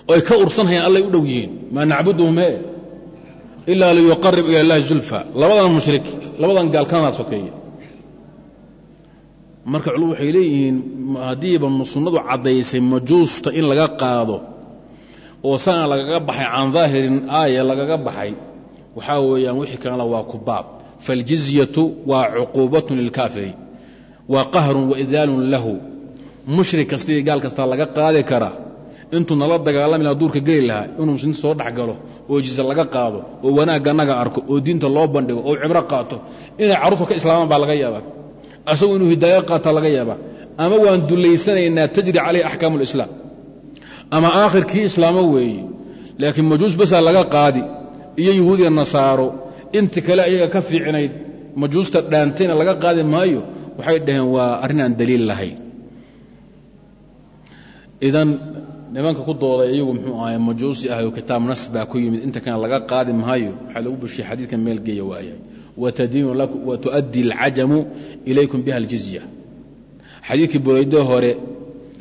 oo ay ka ursanhayaan allay u dhow yihiin. Maa nacbuduhum e ilaa liyuqarib ila اllahi zulfa. Labadan mushrik labadan gaal kanaa sokeeye marka culum waxay leeyihiin haddiiba sunnadu caddaysay majuusta in laga qaado oo sana lagaga baxay can daahirin aaya lagaga baxay waxaa weeyaan wixii kalena waa kubaab. Faaljizyatu waa cuquubatun lilkaafiri. Waa qahrun waidaalun lahu. Mushrik kasta iyo gaal kastaa laga qaadi karaa intuu nala dagaalami laha duurka geli lahaa inuu muslimiinta soo dhex galo oo jize laga qaado oo wanaagga naga arko oo diinta loo bandhigo oo cibro qaato inay carruurta ka islaamaan baa laga yaabaa. Asagu inuu hidaayo qaata laga yaabaa. Ama waan dullaysanaynaa tajri calayhi axkaamu lislaam ama aakhirkii islaamo weeye laakiin majuus basaa laga qaadi iyo yuhuudiya nasaaro inti kale ayaga ka fiicnayd majuusta dhaantayna laga qaadi maayo waxay dhaheen waa arrin aan daliil lahayn idan nimanka ku dooday iyagu mxuu ahay majuusi ah kitaab nas ku yimid. Inta kane laga qaadi maayo. Waxaa lagu bushiya xadiidkan meelgeeya waayahay watuaddi alcajamu ilaykum biha aljizya. Xadiidkii burayde hore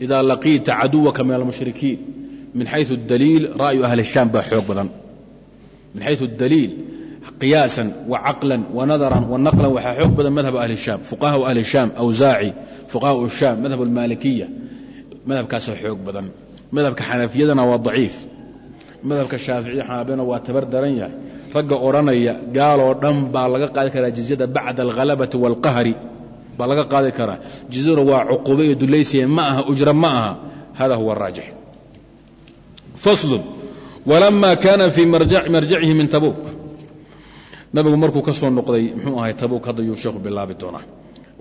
idaa laqiita caduwaka min almushrikiin min xayu daliil ra'yu ahli shaam baa xoog badan. Min xayu daliil qiyaasan wa caqlan wa nadaran wa naqlan waxaa xoog badan madhab ahli shaam. Fuqaha ahli shaam awsaaci fuqaha shaam madhab almaalikiya madhabkaasoo xoog badan madhabka xanafiyadana waa daciif. Madhabka shaaficiya xanaabiyana waa tabar daran yahay. Ragga odhanaya gaaloo dhan baa laga qaadi karaa jizyada bacda alhalabati wاlqahri baa laga qaadi karaa. Jizyaduna waa cuquube iyo dulaysiya ma aha ujra ma aha. Hada huwa araajix faslun. Walama kaana fii marjacihi min tabuuk. Nabigu markuu ka soo noqday muxuu ahay tabuuk hadda yuu sheekhu bilaabi doonaa.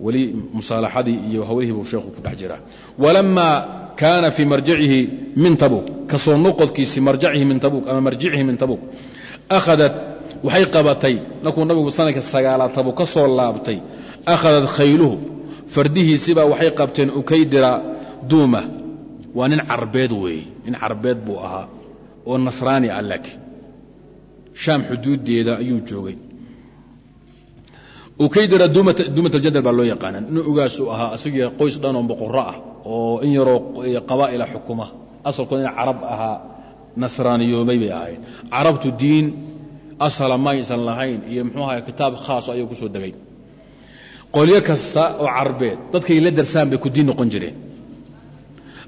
Weli musaalaxadii iyo hawlihii buu sheekhu ku dhex jiraa kaana fii marjacihi min tabuuk ka soo noqodkiisii marjacihi min tabuuk ama marjicihi min tabuuk akhadat waxay qabatay markuu nabigu sanadka sagaalaad tabuuk ka soo laabtay akhadat khayluhu fardihiisibaa waxay qabteen ukaydira duuma. Waa nin carbeed weeye nin carbeed buu ahaa oo nasraani ah laakiin. Shaam xuduuddeeda ayuu joogay ukaydira duumat aljadal baa loo yaqaana nin ogaasuu ahaa asagii qoys dhanoo boqorro ah oo in yaroo qabaa'ila xukuma. Asalkooda in carab ahaa nasraaniyoobay bay ahayd. Carabtu diin asala maysan lahayn iyo muxuu ahay kitaab khaaso ayuu ku soo degay. Qolyo kasta oo carbeed dadkay la darsaan bay ku diin noqon jireen.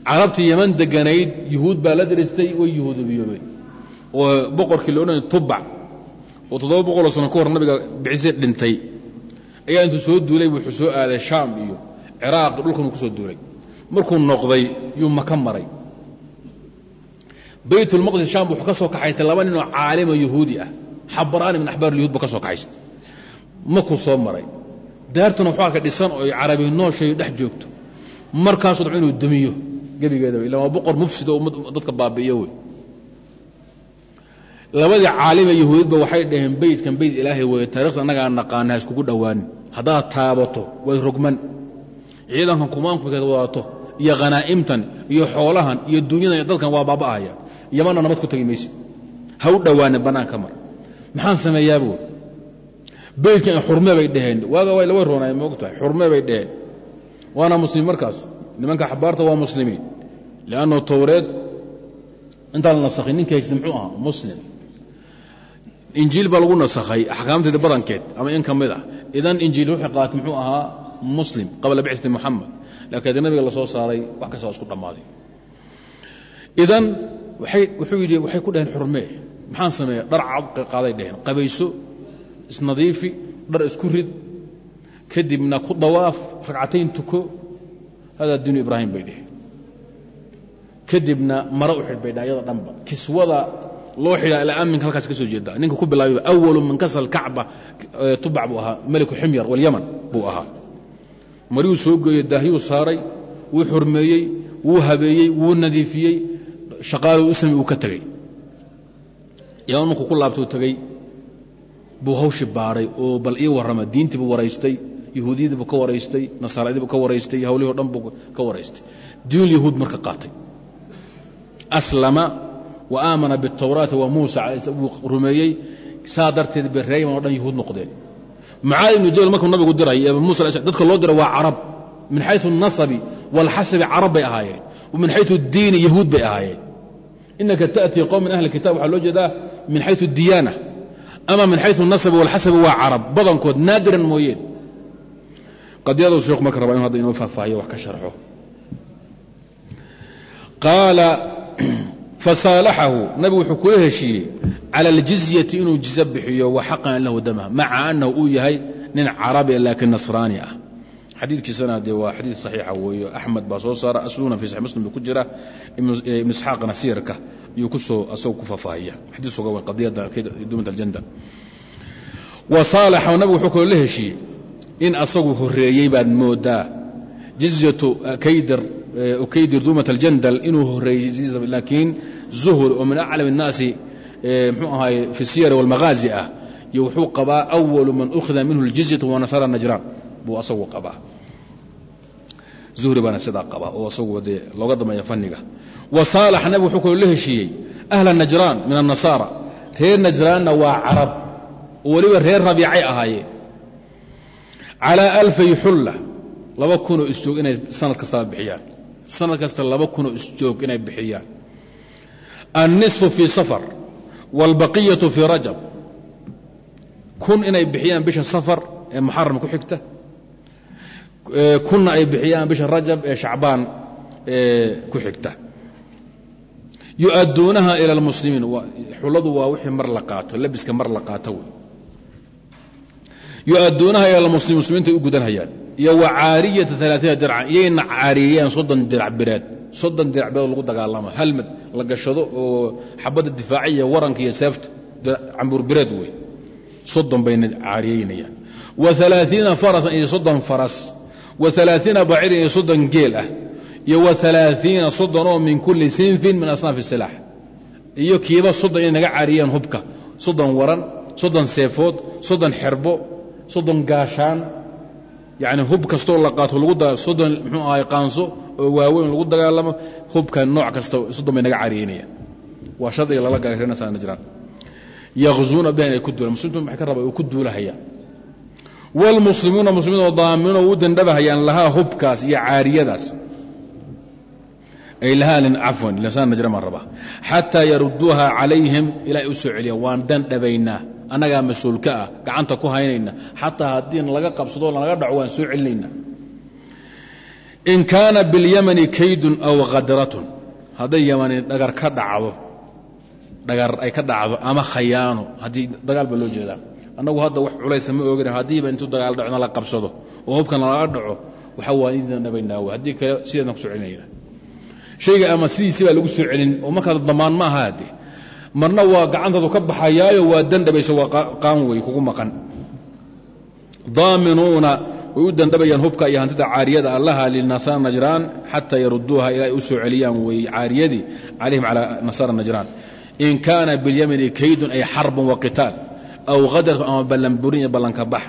Carabtii yeman deganayd yuhuud baa la daristay way yuhuudubiyoobeen oo boqorkii loodhan tubac oo toddoba boqoloo sano ka hor nabiga bicise dhintay ayaa intuu soo duulay wuxuu soo aaday shaam iyo ciraaq dhulkanuu ku soo duulay. Markuu noqday yuu maka maray. Baytulmaqdis shaam wuxuu ka soo kaxaystay laba ninoo caalimo yuhuudi ah. Xabaraani min axbaar yuhud buu ka soo kaxaystay. Makuu soo maray. Daartuna waxu arka dhisan oo carabi nooshayo dhex joogto. Markaasuu dab inuu demiyo gebigeedaba illa waa boqor mufsid oo dadka baabi'iyo wey labadii caalime yahuudba waxay dhaheen beydkan beyd ilaahay weeye taarikhda annagaa naqaana ha iskugu dhowaanin haddaad taabato way rogman. Ciidankan kumaankukeed wadato iyo khanaa'imtan iyo xoolahan iyo dunyadan iyo dadkan waa baaba'ahaya yamanna nabad ku tegi maysid. Ha u dhowaanin bannaanka mar. Maxaan sameeyaaba wey beydkan xurme bay dhaheen. Waaga way way roonaayen ma og tahay xurme bay dhaheen. Waana muslimiin markaas. Nimanka xabaarta waa muslimiin. Liannu towreed intaan la nasakhin ninka haysta muxuu muslim injiil baa lagu nasakhay axkaamteeda badankeed ama in ka mid ah. Idan injiil wuxuu qaatay muxuu ahaa muslim qabla bicati muxamed laakiin haddii nabiga la soo saaray wax kasta waa isku dhammaaday idan wuxuu yidhi waxay ku dhaheen xurmee. Maxaan sameeya dhar cad qaaday dhaheen. Qabayso isnadiifi dhar isku rid kadibna ku dawaaf ragcatayn tuko. Hadaa diinu ibraahim bay dheheen kadibna maro u xidh bay dhah ayada dhanba. Kiswada loo xidhaa ilaa aminka halkaas ka soo jeeda. Ninka ku bilaabayba awalu man kasa alkacba tubac buu ahaa meliku ximyar walyaman buu ahaa. Maryuu soo geeyey daahyuu saaray wuu xurmeeyey wuu habeeyey wuu nadiifiyey shaqaaluu u samey uu ka tegey imaam markuu ku laabtuu tegey buu hawshii baadhay oo bal ii warrama diintiibuu waraystay yahuudiyadiibuu ka waraystay nasaaradiibuu ka waraystay hawlihii o dhan buu ka waraystay. Diinul yahuud marka qaatay. Aslama wa aamana biاtawraati wa muusa wuu rumeeyey saa darteed bay reeyaman o dhan yahuud noqdeen mucaadi ibnu jabal markuu nabigu diray ee musa dadka loo diray waa carab min xayu اnasabi wاlxasabi carab bay ahaayeen wa min xayu اdiini yahuud bay ahaayeen inaka taأtii qowm min ahli kitab waxaa loo jeedaa min xayu اdiyaana ama min xayu اnasabi wاlxasabi waa carab badankood naadiran mooyeen qadiyadu sheekhu marka raba inu hadda inoo faahfaahiyo wax ka sharxo qaala fasaalaxahu nabigu wuxuu kula heshiiyey cala aljizyati inuu jize bixiyo wa xaqan lahu damha maca annahu uu yahay nin carabi laakiin nasraani ah xadiidkiisana dee waa xadiid saxiixa weeyo axmed baa soo saara asluna fi saxi muslim buu ku jira ibnu isxaaqna siyarka iyuu ku soo asagoo ku faahfaahiya xadiid suga wey qadiyadda dumat aljanda wa saalaxahu nabigu wuxuu kaloo la heshiiyey in asagu horeeyey baad moodaa jizyatu kaydir ukaydir duumat aljandal inuu horeeyey laakiin zuhur oo min aclam الnaasi mxuu ahaay fi siyar wاlmaghaazi ah iyo wuxuu qabaa awalu man ukhida minhu اljizyatu wa nasara najraan buu asagu qabaa zuhri baana sidaa qabaa oo asagu dee looga dambeeya fanniga wa saalax nabig wuxuu kaloo la heshiiyey ahla najraan min الnasaara reer najraanna waa carab oo weliba reer rabiicay ahaayeen calىa alfay xulla laba kunoo isjoog inay sanad kastaba bixiyaan sanad kasta laba kunoo isjoog inay bixiyaan. Annisfu fii safar wاlbaqiyatu fii rajab. Kun inay bixiyaan bisha safar ee muxaram ku xigta. Kunna ay bixiyaan bisha rajab ee shacbaan ku xigta. Yu'adduunaha ila اlmuslimiin xulladu waa wixii mar la qaato labiska mar la qaato wey yu'adduunaha ila lmuslim muslimiintay u gudanhayaan. Iyo wa caariyata alaaiina dircan iyayna caariyeyaan soddon dirac bireed soddon dirac bireed lagu dagaalamo halmad la gashado oo xabadda difaaciya waranka iyo seefta cambuur bireed wey. Soddon bayna caariyeynayaan. Wa alaaiina farasan iyo soddon faras. Wa alaaiina bacirin iyo soddon geel ah. Iyo wa alaaiina soddon oo min kulli sinfin min asnaafi silaax. Iyo kiiba soddon inay soddon gaashaan yacni hub kastoo la qaato lagu da soddon muxuu ahay qaanso oo waaweyn lagu dagaalamo hubka nooc kasta soddon bay naga cariyeynayaan waa shardiga lala galay reer nasana jiraan. Yakhzuuna biha inay ku duulaan. Muslimtu maxay ka rabaa uu ku duulahayaan waalmuslimuuna muslimiin oo daamino u dandhabahayaan lahaa hubkaas iyo caariyadaas. Ay lahaa cafwan lisaan najra maan rabaa. Xataa yarudduuha calayhim ilaa ay u soo celiyaan waan dandhabaynaa annagaa mas'uulka ah gacanta ku haynayna xataa haddii laga qabsado lanaga dhaco waan soo celinayna in kaana biاlyamani kaydun aw khadratun hadday yamani dhagar ka dhacdo dhagar ay ka dhacdo ama khayaano haddii dagaal baa loo jeedaa. Annagu hadda wax culaysa ma oogin haddiiba intuu dagaal dhacona la qabsado oo hubkan lalaga dhaco waxa waa idin dhabaynaa w haddii kale sideedna ku soo celinayna shayga ama sidiisi baa lagu soo celin oo markaa damaan ma aha marna waa gacantaadu ka baxayaayo waa dandhabayso waa qaan wey kugu maqan. Daaminuuna way u dandhabayaan hubka iyo hantida caariyada allaha linasara najraan xataa yarudduuha ilaa ay celiyaan wey caariyadii calayhim calaa nasara najraan. In kaana biاlyamini kaydun ay xarbun wa qitaal aw hadratu ama ballanburin iyo ballanka bax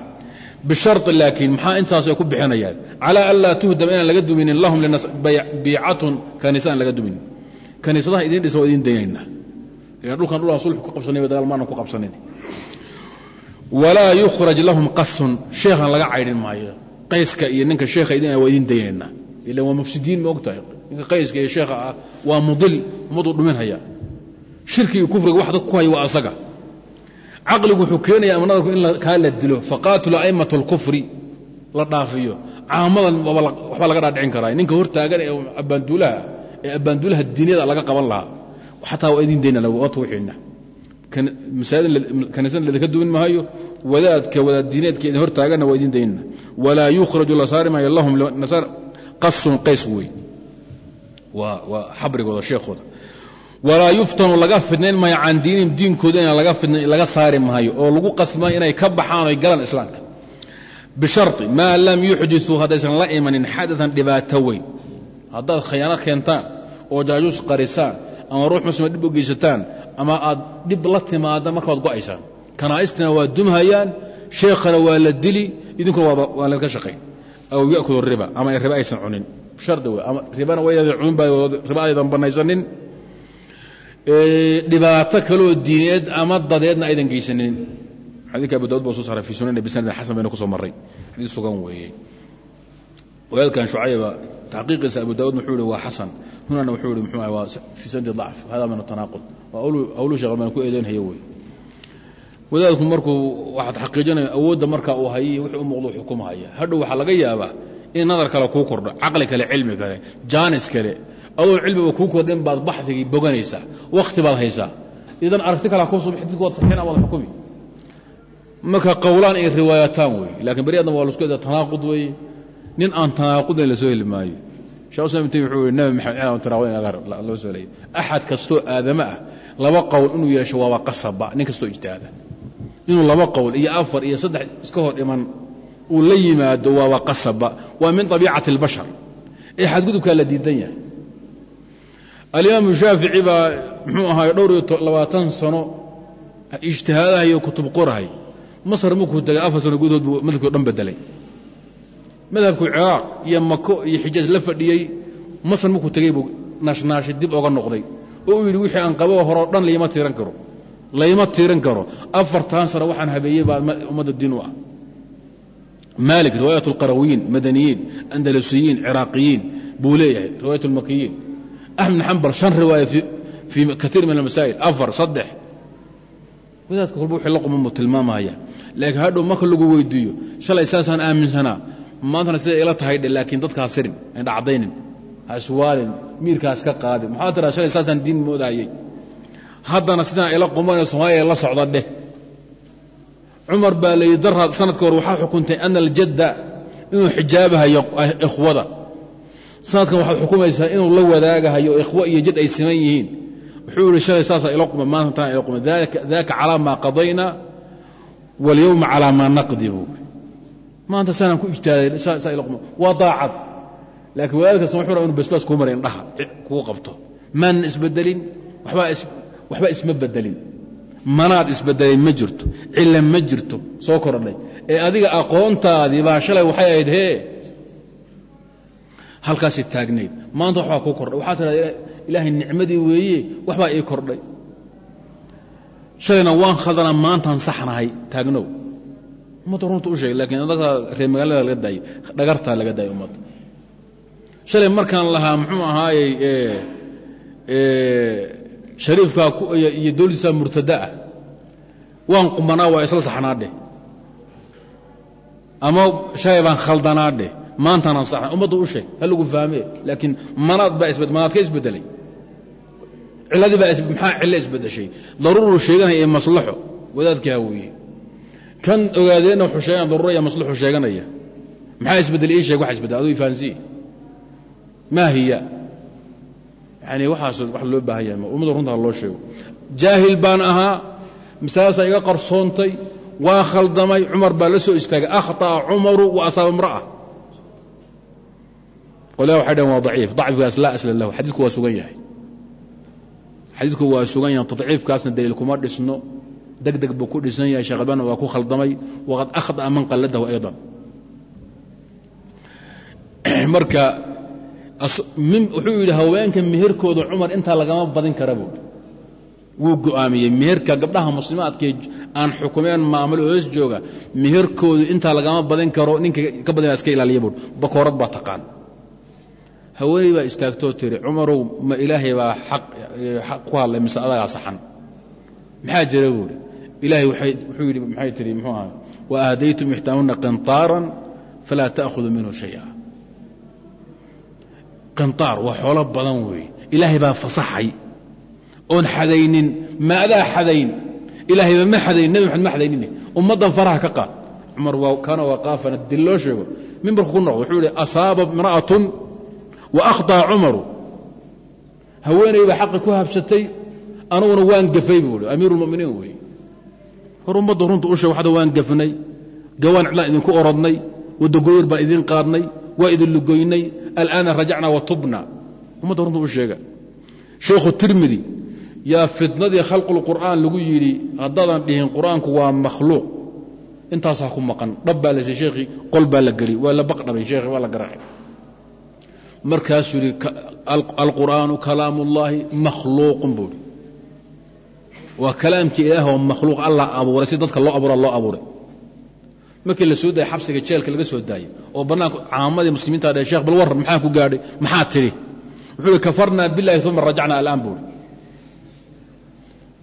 bishari laakiin maxaa intaas ay ku bixinayaan? Calaa an tuhdam inaan laga duminin lahum biicatun kaniisa aan laga duminin. Kaniisadaha idin dhisa waa idin daynayna dhulkan dhulaan sulx ku qabsanay dagaal maanan ku qabsanin. Walaa yukhraj lahum qasun sheekhan laga caydhin maayo. Qayska iyo ninka sheekha idin waa idin daynaynaa ila waa mufsidiin ma og ninka qayska iyo sheekha ah waa mudil ummaduu dhuminhaya shirki iyo kufriga wax dad ku haya waa asaga. Caqligu wuxuu keenaya ama in kaa la dilo. Faqaatilu a'imat اlkufri la dhaafiyo. Caamadan waxbaa laga dhaadhicin karaa. Ninka hortaagan ee abbaanduulaha ee abbaanduulaha diinyada laga qaban lahaa xataa waa idin dayna waata wixiina kaniisada ladinka dumin maayo wadaadka wadaad diineedka idin hortaaganna waa idin daynana walaa yukhraju la saari maayo lahum qasun qays wey waa xabrigooda sheekhooda. Walaa yuftanu laga fidnayn maayo can diinihim diinkooda ina laga saari maayo oo lagu qasmaayo inay ka baxaan oy galaan islaamka. Bishari maa lam yuxdiثuu haddaysan la imanin xadaan dhibaato weyn. Haddaad khayaano keentaan oo jaajuus qarisaan ama ruux muslima dhib u geysataan. Ama aad dhib la timaada markaad go'aysaan. Kanaa'istina waa dumhayaan. Sheekhana waa la dili. Idinkuna waa ladka shaqayn aw yakulu riba. Ama riba aysan cunin. Shardi ama ribana waydan cunin baa riba aydan banaysanin. Dhibaato kaloo diineed ama dadeedna aydan geysanin. Xadidka abu daud ba soo saaray fi sunani bisanadin xasan bayna ku soo marray. Xadiid sugan weeye. Walaalkan shucayba taxqiiqiisa abu daud wuxuu ihi xasan hunana wuxuu ihi mxuu waa fii sanadi dacf hada min atanaaqud waa awlu sheekh albani ku eedeynhaya wey. Wadaadku markuu waxaad xaqiijinaya awoodda marka uu hayay wixii u muuqdo xukumahaya hadhow waxaa laga yaabaa in nadar kale kuu kordho caqli kale cilmi kale jaanis kale. Adoon cilmiba kuu kordhin baad baxdigii boganaysaa wakhti baad haysaa. Idan aragti kale kuu sub xadidku waad saxiina waad xukumi. Marka qowlaan ay riwaayataan wey lakiin beri adna waa lasku eeda tanaaqud weeye nin aan tanaaqudin la soo heli maayo axad kastoo aadama ah laba qowl inuu yeesho waaba qasaba nin kastoo ijtihaada inuu laba qowl iyo afar iyo saddex iska hor dhiman uu la yimaado waaba qasaba waa min abiicati اlbashar ee xadgudubkaa la diidan yahay. Alimaamu shaafici baa muxuu ahaay dhowr iyo labaatan sano ijtihaadahayo kutub qorahay masr markuu tegay afar sano gudahood buu madhabkii o dhan bedelay madhabku ciraaq iyo mako iyo xijaaj la fadhiyey masr markuu tegey buu naashnaashi dib oga noqday. Oo uu yidhi wixii aan qabo horeo dhan layma tiiran karo layma tiiran karo. Afartan sano waxaan habeeyey baa ummadda diin u ah. Maalik riwaayat اlqarawiyiin madaniyiin andalusiyiin ciraaqiyiin buu leeyahay riwaayat اlmakiyiin axmed xambal shan riwaaya fii kaiir min almasaa'il afar saddex. Wadaadka kolba wixii la quman buu tilmaamaya. Laakiin hadhow marka lagu weydiiyo shalay saasaan aaminsanaa maantana siday ila tahay dhe laakiin dadkaa sirin an dhacdaynin ha iswaalin miirkaas ka qaadin. Maxaa tiraa shalay saasaan diin moodahayey haddana sidaan ila qumanee soomaaliya la socda dheh. Cumar baa layidhi daraad sanadka hore waxaa xukuntay ana aljadda inuu xijaabahayo ikhwada. Sanadkan waxaad xukumaysaa inuu la wadaagahayo ikhwo iyo jad ay siman yihiin. Wuxuu yihi shalay saasaa ila quma maanta ila quma daaka calaa maa qadayna walyowma calaa maa naqdi buu maanta saanaan ku ijtihaaday saa ila quma waa daacad. Laakiin wadaadkaas wuxuu raa inu basbaas kuu maray indhaha kuu qabto. Maanan isbedelin waxba isma bedelin. Manaad isbedelay ma jirto. Cilla ma jirto. Soo korodhay. Ee adiga aqoontaadii baa shalay waxay ahayd hee. Halkaasi taagnayd. Maanta waxbaa kuu kordhay waxaa tidhahda ilaahay nicmadii weeye. Waxbaa ii kordhay shalayna waan khaldanaa maantaan saxnahay. Taagnow ummadda runta u sheegay lakiin adagaa reer magaalada laga daayo dhagartaa laga daayay ummadda shalay markaan lahaa muxuu ahaayey shariifkaa iyo dowladiisaa murtada. Ah waan qumanaa waa isla saxnaadheh ama shalay baan khaldanaadheh maantaanaan saxnay ummadda u sheeg ha lagu fahmee laakiin manaad baa manaad ka isbedelay cilladii baa maxaa cillo isbedeshay daruuru sheeganaya ee maslaxo wadaadkii haweeye kan ogaadeenna wuxuu sheeganaya daruuro iyo maslaxu sheeganaya. Maxaa isbedelay ii sheeg waxa isbeddel aduu ifahansiye maa hiya. Yani waxaas wax loo baahan yahay ummadda runta ha loo sheego. Jaahil baan ahaa. Masalaasaa iga qarsoontay. Waa khaldamay. Cumar baa la soo istaagay. Akhطa'a cumaru wa asaaba imra'a. Qolyaa waxay dhaheen waa daciif. Dacfigaas laa asla lahu. Xadiidku waa sugan yahay. Xadiidku waa sugan yahay. Tadciifkaasna daliil kuma dhisno degdeg buu ku dhisan yahay sheekhalbaanna waa ku khaldamay waqad akhda'a man qalladahu aydan. Marka wuxuu yidhi haweenka meherkooda cumar intaa lagama badin kara buu. Wuu go'aamiyey meherka gabdhaha muslimaadkee aan xukumeen maamulo hoos jooga meherkoodu intaa lagama badin karo ninka ka badina iska ilaaliya buui bakoorad baa taqaan. Haweeney baa istaagtoo tiri cumarow ma ilaahay baa xaq eh, ku hadlay mise adagaa saxan. Maxaa jira buuhi ilaahay wuxuu yidhi maxay tihi muxuu aha wa ahdaytum ixdaahunna qintaaran falaa ta'khuduu minhu shaya qintaar waa xoolo badan weeye ilaahay baa fasaxay. Oon xadaynin ma adaa xadayn. Ilaahayba ma xadayn nebi maxamed ma xadaynine ummaddan faraha ka qaad. Cumar waa kaana waqaafana dil loo sheego. Mimbarku ku noqdo wuxuu ihi asaaba imra'atun wa akhطa'a cumaru. Haweeney baa xaqi ku habsatay anuguna waan gafay buu i amiiru اlmuminiin weeye hor ummadda runta u waan gafnay gawaan cidlaan idinku orodnay waddagoyar baan idin qaadnay waa idin lugoynay alaana rajacnaa wa tubna ummadda runta u sheega. Sheekhu tirmidi yaa fitnadii khalqulqur'aan lagu yidhi haddaadan dhihin qur'aanku waa makhluuq. Intaasaa ku maqan. Dhab baa lasay sheekhii qol baa la geli waa la baqdhabay sheekhi waa la garaacay markaasuu yidhi alqur'aanu kalaam ullaahi makhluuqun buu ihi waa kalaamkii ilaah oo makhluuq allah abuuray si dadka loo abuura loo abuuray. Markii la soo daayay xabsiga jeelka laga soo daayey oo bannaanka caamadii muslimiinta dheh sheekh bal warran maxaa ku gaadhay maxaa tidhi wuxuu ihi kafarnaa billahi uma rajacnaa al'aan buu ihi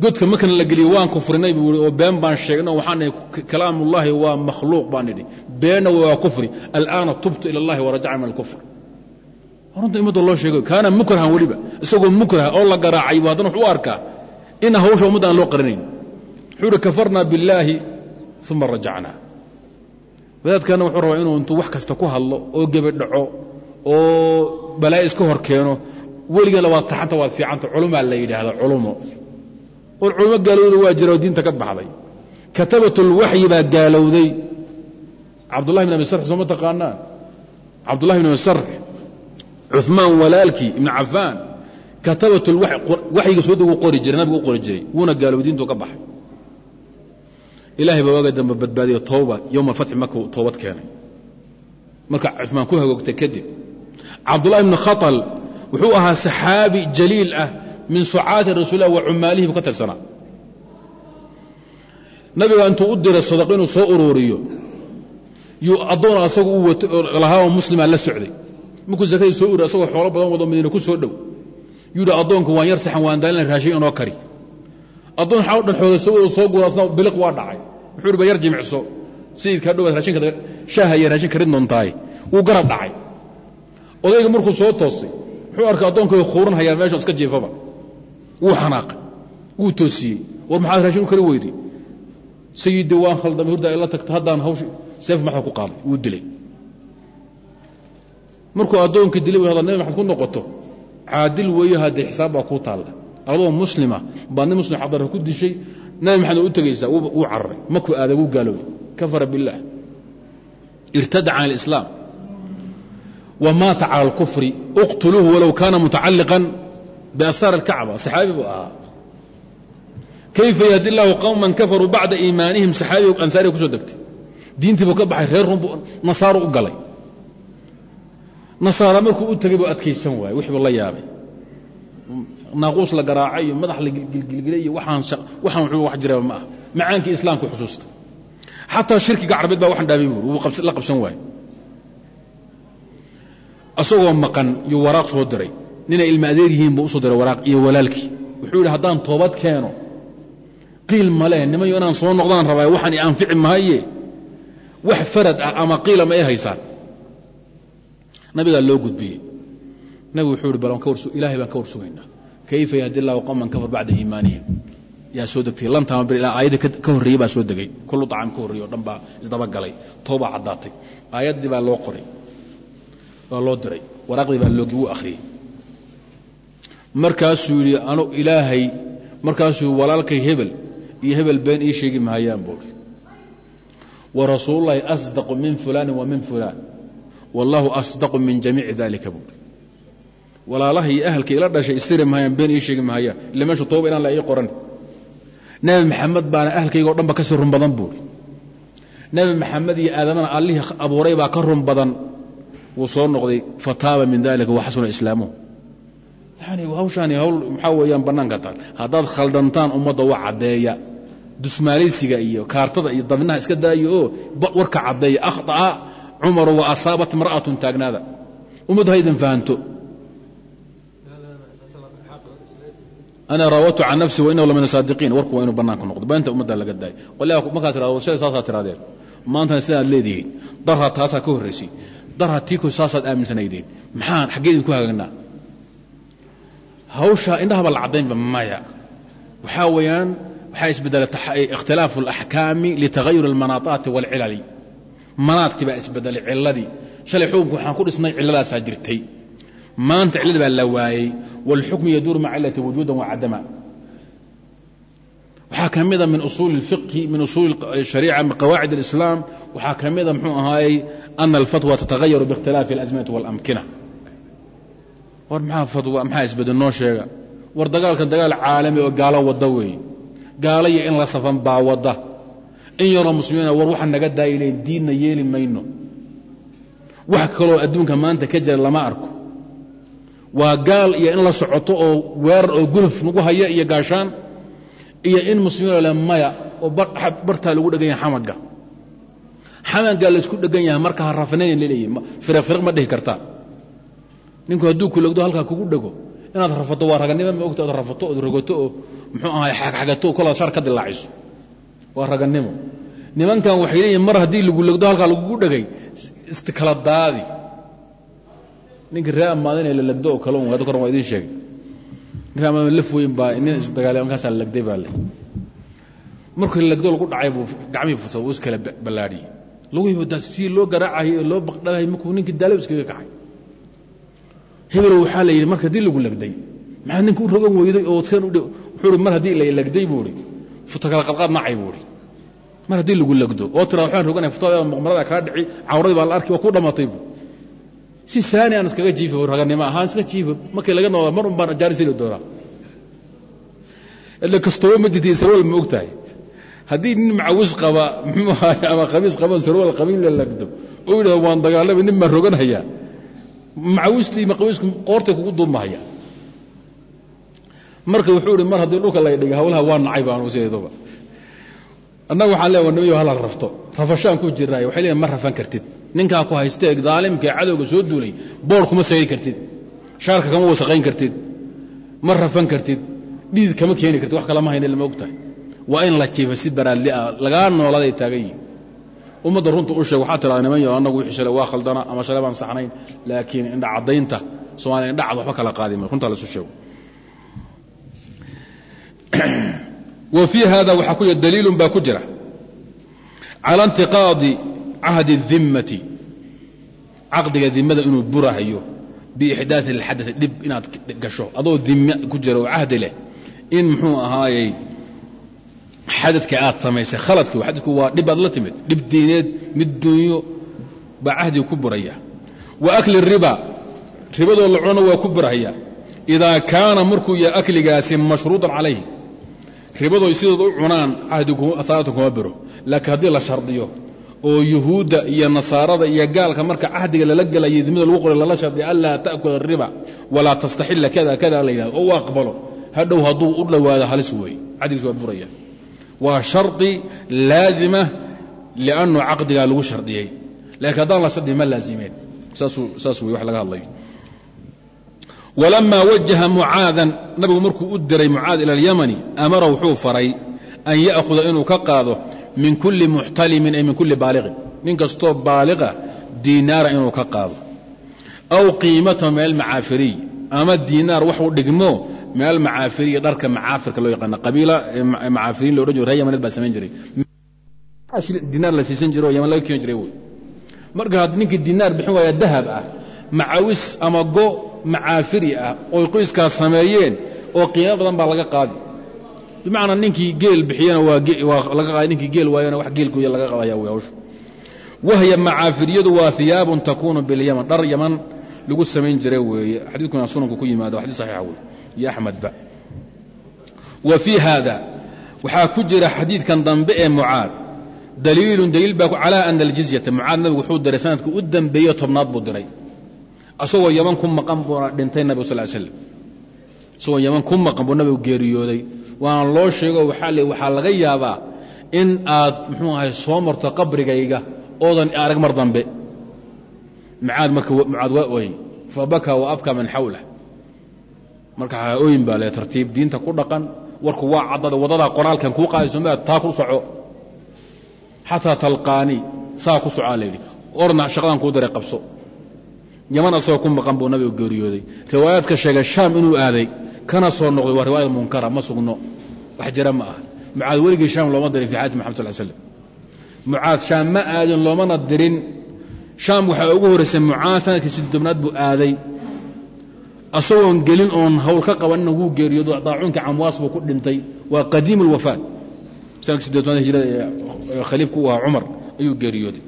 godka markan la geliyey waan kufrinay buu ihi oo been baan sheegnay oo waxaan nahay kalaamullaahi waa makhluuq baan nidhi beenna waa kufri. Al'aana tubtu ila allahi warajacna min alkufr. Runta ummadda loo sheegayo kaana mukrahan weliba isagoo mukraha oo la garaacay bu haddana u arkaa in hawsha ummadda aan loo qarinayn wuxuu ihi kafarnaa billaahi uma rajacnaa wadaadkana wuxuu rabaa inuu intuu wax kasta ku hadlo oo gebadhaco oo balaayo iska hor keeno weligeena waad taxanta waad fiicanta culumaa la yidhaahda culumo or culummo gaalowda waa jira oo diinta ka baxday katabatulwaxyi baa gaalowday cabdullahi bin abi sarx sooma taqaanaan cabdullahi bin abi katabatulwaxyiga soo deg qori jiray nabigu u qori jiray wuuna gaalowday diintuu ka baxay. Ilahay baa waaga dambe badbaadiyo tooba yowma alfatxi markuu toobad keenay. Marka cumaan ku hagoogtay kadib cabdullahi bni khatal wuxuu ahaa saxaabi jaliil ah min sucaati rasuulilah wa cumaalihi buu ka tirsanaa. Nabiga intuu u diray sadaqo inuu soo ururiyo yuu addoon asagu u lahaa oo muslima la socday. Markuu zakadii soo ururiy asagoo xoolo badan wado madiina ku soo dhow yidhi addoonku waan yar saxan waan daalina raashin inoo kari. Addoon xaw dhan xooga soo soo guuraasna biliq waa dhacay. Wuxuu yidhi yar jimicso. Sayidkaa dhowaad raashinka shaaha iyo raashin karin doontaay wuu garab dhacay. Odayga markuu soo toosay wuxuu arkay addoonkay khuuran hayaan meesha iska jiifaba. Wuu xanaaqay wuu toosiyey. War maxaad raashin kari weyday? Sayidii waan khaldamay hurda ila tagta haddaan hawsh seef maxda ku qaaday? Wuu dilay. Markuu addoonka dilay hada nabi ku noqoto caadil weeyo haddee xisaab baa kuu taalla adoo muslima baad nin muslim xadara ku dishay nabi maxamed u tegaysaa wuu cararay maku aada wuu gaaloobay kafara billaah irtada can alislaam. Wamaata cala alkufri. Uqtuluuhu walow kaana mutacalliqan biasaar alkacba. Saxaabi buu ahaa. Kayfa yahdi llaahu qowman kafaruu bacda iimaanihim? Saxaabiga ansaariga ku soo degtay. Diintiibuu ka baxay reer runbu nasaaru u galay nasaara markuu u tegay buu adkaysan waayey wix buu la yaabay. Naaquus la garaacay iyo madax la gilgilgilay iyo waxaan wuxuu wax jiraba ma ah macaankii islaamku xusuusta. Xataa shirkiga carbeed baa waxan dhaabay buuri wuu la qabsan waaye asagoo maqan yuu waraaq soo diray. Ninay ilma adeer yihiin buu u soo diray waraaq iyo walaalkii. Wuxuu yidhi haddaan toobad keeno qiil male nimayo inaan soo noqdaan rabaa waxaan i anfici maaye wax farad ah nabigaa loo gudbiyey. Nabigu wuxuu ihi ilaahay baan ka war sugaynaa kayfa yahdi qowman kafar bacda iimaanihim? Yaa soo degtay. Lantaama ilaa aayaddii ka horreeyey baa soo degay. Kullu طacam ka horreeyey o dhan baa isdabagalay. Toobaa caddaatay. Aayaddii baa loo qoray. Waa loo diray. Waraaqdii baa loogi akhriyey. Markaasuu yidhi anu ilaahay markaasuu walaalkay hebel iyo hebel been ii sheegi mahayaan buuhi wa rasuulullahi asdaqu min fulaanin wa min fulaan wallaahu asdaqu min jamiici dalika buuhi walaalaha iyo ahalka ila dhashay istiri mahayaan been ii sheegi mahayaan illa meeshu tooba inaan la ii qoran. Nebi maxamed baana ahalkayga o dhan ba ka sii run badan buuhi nebi maxamed iyo aadamana allihii abuuray baa ka run badan. Wuu soo noqday fataaba min dalika waxasuna islaamuhu. Yani hawshaani hawl maxaa weeyaan bannaanka taal. Haddaad khaldantaan ummadda wa caddeeya. Dusmaalaysiga iyo kaartada iyo dabinaha iska daayo oo warka caddeeya akhطa'a cumaru wa asaabat imra'atun taagnaada. Ummaddu haydin fahanto ana raawatu can nafsi wa inahu la min asaadiqiin warku waa inuu bannaanka noqdo. Beenta ummadda laga daayo waliba markaad tirado sida saasaa tirahdeen maantana sidaad leedihiin. Darhaa taasaa ka horraysay darha tiiko saasaad aaminsanaydeen. Maxaan xaggee idinku hagagnaa hawshaa indhahaba la caddaynba maya. Waxaa weeyaan waxaa isbedelay ikhtilaafu alaxkaami litagayur almanaataati waalcilali manaadkii baa isbedelay ciladii shalay xukunka waxaan ku dhisnay ciladaasaa jirtay maanta cilladii baa la waayey wاlxukmu yaduuru maca cilati wujuudan wa cadama waxaa ka mida min usuuli اlfiqhi min usuuli shariica min qawaacid اlislaam waxaa ka mida mxuu ahaayey ana alfatwa tatagayaru biاkhtilaafi اlasminati wاlamkina war maxaa fatwa maxaa isbedel noo sheega war dagaalkan dagaal caalami oo gaalo wadda weeye gaalo iyo in la safan baa wadda in yaroo muslimiina war waxa naga daayilay diinna yeeli mayno. Wax kaloo adduunka maanta ka jira lama arko. Waa gaal iyo in la socoto oo weerar oo guluf nagu haya iyo gaashaan iyo in muslimiin le maya oo bartaa lagu dhegan yahay xamaga xamagaa laysku dhegan yahay marka ha rafnayn laleeyahy firiq firiq ma dhihi kartaa. Ninku hadduu kulogdo halkaa kugu dhego inaad rafato waa raganimo ma ogta ood rafato ood rogato oo muxuu ahay xagxagato kolaad shar ka dilaaciso waa raganimo nimankan waxay leeyihiin mar haddii lagu legdo halkaa lagugu dhegay istikala daadi. Ninkii ree ammaadinee la legdo oo kale un hadda koran waa idiin sheegay. Ninka ammaadin laf weyn baa nin isdagaalay markaasaa legday baa le markii legdo lagu dhacay buu gacmihii fursa uu iskala ballaadhiyey laguhiiba daa si loo garaacayay oo loo baqdhagay markuu ninkii daalo iskaga kacay. Hebelo waxaa la yidhi marka haddii lagu legday maxaa ninka u rogan weyday oo kan u wuxuu hi mar haddii la buu ihi futakala qalqaad nacay buu ihi mar haddii lagu legdo oo tira waxaan roganaya futada maqmarada kaa dhici cawradii baa la arki waa ku dhammatay buu. Si saani aan iskaga jiifo raganimo ahaan iska jiifo markii laga nooda mar un baan jaaris heli doonaa. Ila kastooba ma jirta sarwal ma og tahay haddii nin macawis qaba muxuu ahaay ama khamiis qaba sarwal qabin la legdo oo yidhahdo waan dagaalamay nin baan roganhayaa macawistii maqawiisku qoortay kugu duubmahaya marka wuxuu ihi mar haddii dhulka lay dhigay hawlaha waa nacay baanu sideeduba annaga waxaan leeya nimayo hala rafto. Rafashaan ku jiraayo waxay leeyihiin ma rafan kartid. Ninkaa ku haystee daalimkae cadowga soo duulay boor kuma sagay kartid. Shaarka kama wasaqayn kartid. Ma rafan kartid. Dhiid kama keeni kartid. Wax kalama hayne lama og waa in la jiifa si baraadli ah lagaa nooladay taagan yihiin ummadda runta u sheeg waxaa tiraa niman yo annagu wixii shalay waa khaldana ama shalay baan saxnayn laakiin indha caddaynta somaaliya indhacad waxba kala qaadima runta la isu sheego wa fii hada waxaa ku jira daliilun baa ku jira cala intiqaadi cahdi الdimmati caqdiga dimada inuu burahayo biixdaai اlxadai dhib inaad gasho adoo dime ku jira oo cahdi leh in muxuu ahaayey xadadka aad samaysay khaladki xadadku waa dhib aad la timid dhib diineed mid dunyo baa cahdiga ku buraya wa akli riba ribadoo la cunona waa ku burahaya idaa kaana markuu yahay akligaasi mashruuطan calayhi ribadoo sidood u cunaan cahdiasaatan kuma biro. Laakiin haddii la shardiyo oo yuhuudda iyo nasaarada iyo gaalka marka cahdiga lala gelayo dimada lagu qoray lala shardiyo anlaa ta'kula riba walaa tastaxila kada kada la yidhahdo. Oo u aqbalo. Hadhow hadduu u dhowaado halis weeye cahdigiis waa buraya. Waa shardi laazima liannu caqdigaa lagu shardiyey. Laakiin haddaan la shardiya ma laazimeen. Saas wey wax laga hadlayo walamaa wajaha mucaadan nabigu markuu u diray mucaad ila alyamani amara wuxuu faray an ya'huda inuu ka qaado min kulli muxtalimin ay min kulli baaliqin. Nin kastoo baaliqa diinaara inuu ka qaado. Aw qiimatahu meel macaafiriy ama diinaar waxuu dhigmo meel macaafiriya dharka macaafirka loo yaqaana qabiila macaafiriin lo jiro yamaneed baa samayn jiray. Diinaar la siisan jiro oo yaman laga keeni jiray marka ninkii diinaar bixin waaya dahab ah macawis ama go macaafiri ah oy qoyskaas sameeyeen oo qiimo badan baa laga qaadi. Bimacnaa ninkii geel bixiyana waa ninkii geel waayana wax geelkooya laga qaadaya wey hawsha wahya macaafiriyadu waa hiyaabun takuunu bilyaman dhar yaman lagu samayn jiray weeye. Xadiidkuna sunanku ku yimaado xadiis saxiixa wey iyo axmedba. Wa fii haada waxaa ku jira xadiidkan dambe ee mucaad. Daliilun daliil baa calaa ana aljizyata mucaad nabigu wuxuu diray sanadka u dembeeye tobnaad buu diray asagoo yaman ku maqan buuna dhintay nabig sal slam. Isagoo yaman ku maqan buu nabigu geeriyooday. Waana loo sheego waxaa le waxaa laga yaabaa in aad muxuu ahay soo marto qabrigayga oodan arag mar dambe. Mucaad marka mucaad waa ooyey fa bakaa wa abkaa man xawlah marka ooyin baa le tartiib diinta ku dhaqan warku waa caddada waddadaa qoraalkan kuu qaadayso ma taa ku soco. Xataa talqaanii saa ku socaa layidhi orna shaqadan kuu diray qabso yaman asagoo ku maqan buu nabigu geeriyooday. Riwaayaadka sheegay shaam inuu aaday kana soo noqday waa riwaayad munkara ma sugno wax jira ma aha. Mucaad weligii shaam looma dirin fi xayaati maxamad sal slam mucaad shaam ma aadin loomana dirin. Shaam waxaa ugu horraysay mucaad sannadkii sidobnaad buu aaday. Asagoon gelin oon hawl ka qabanina wuu geeriyoodo daacuunkii camwaas buu ku dhintay. Waa qadiim اlwafaat sanadka sideetanaad hijrada ee khaliifku u ahaa cumar ayuu geeriyooday.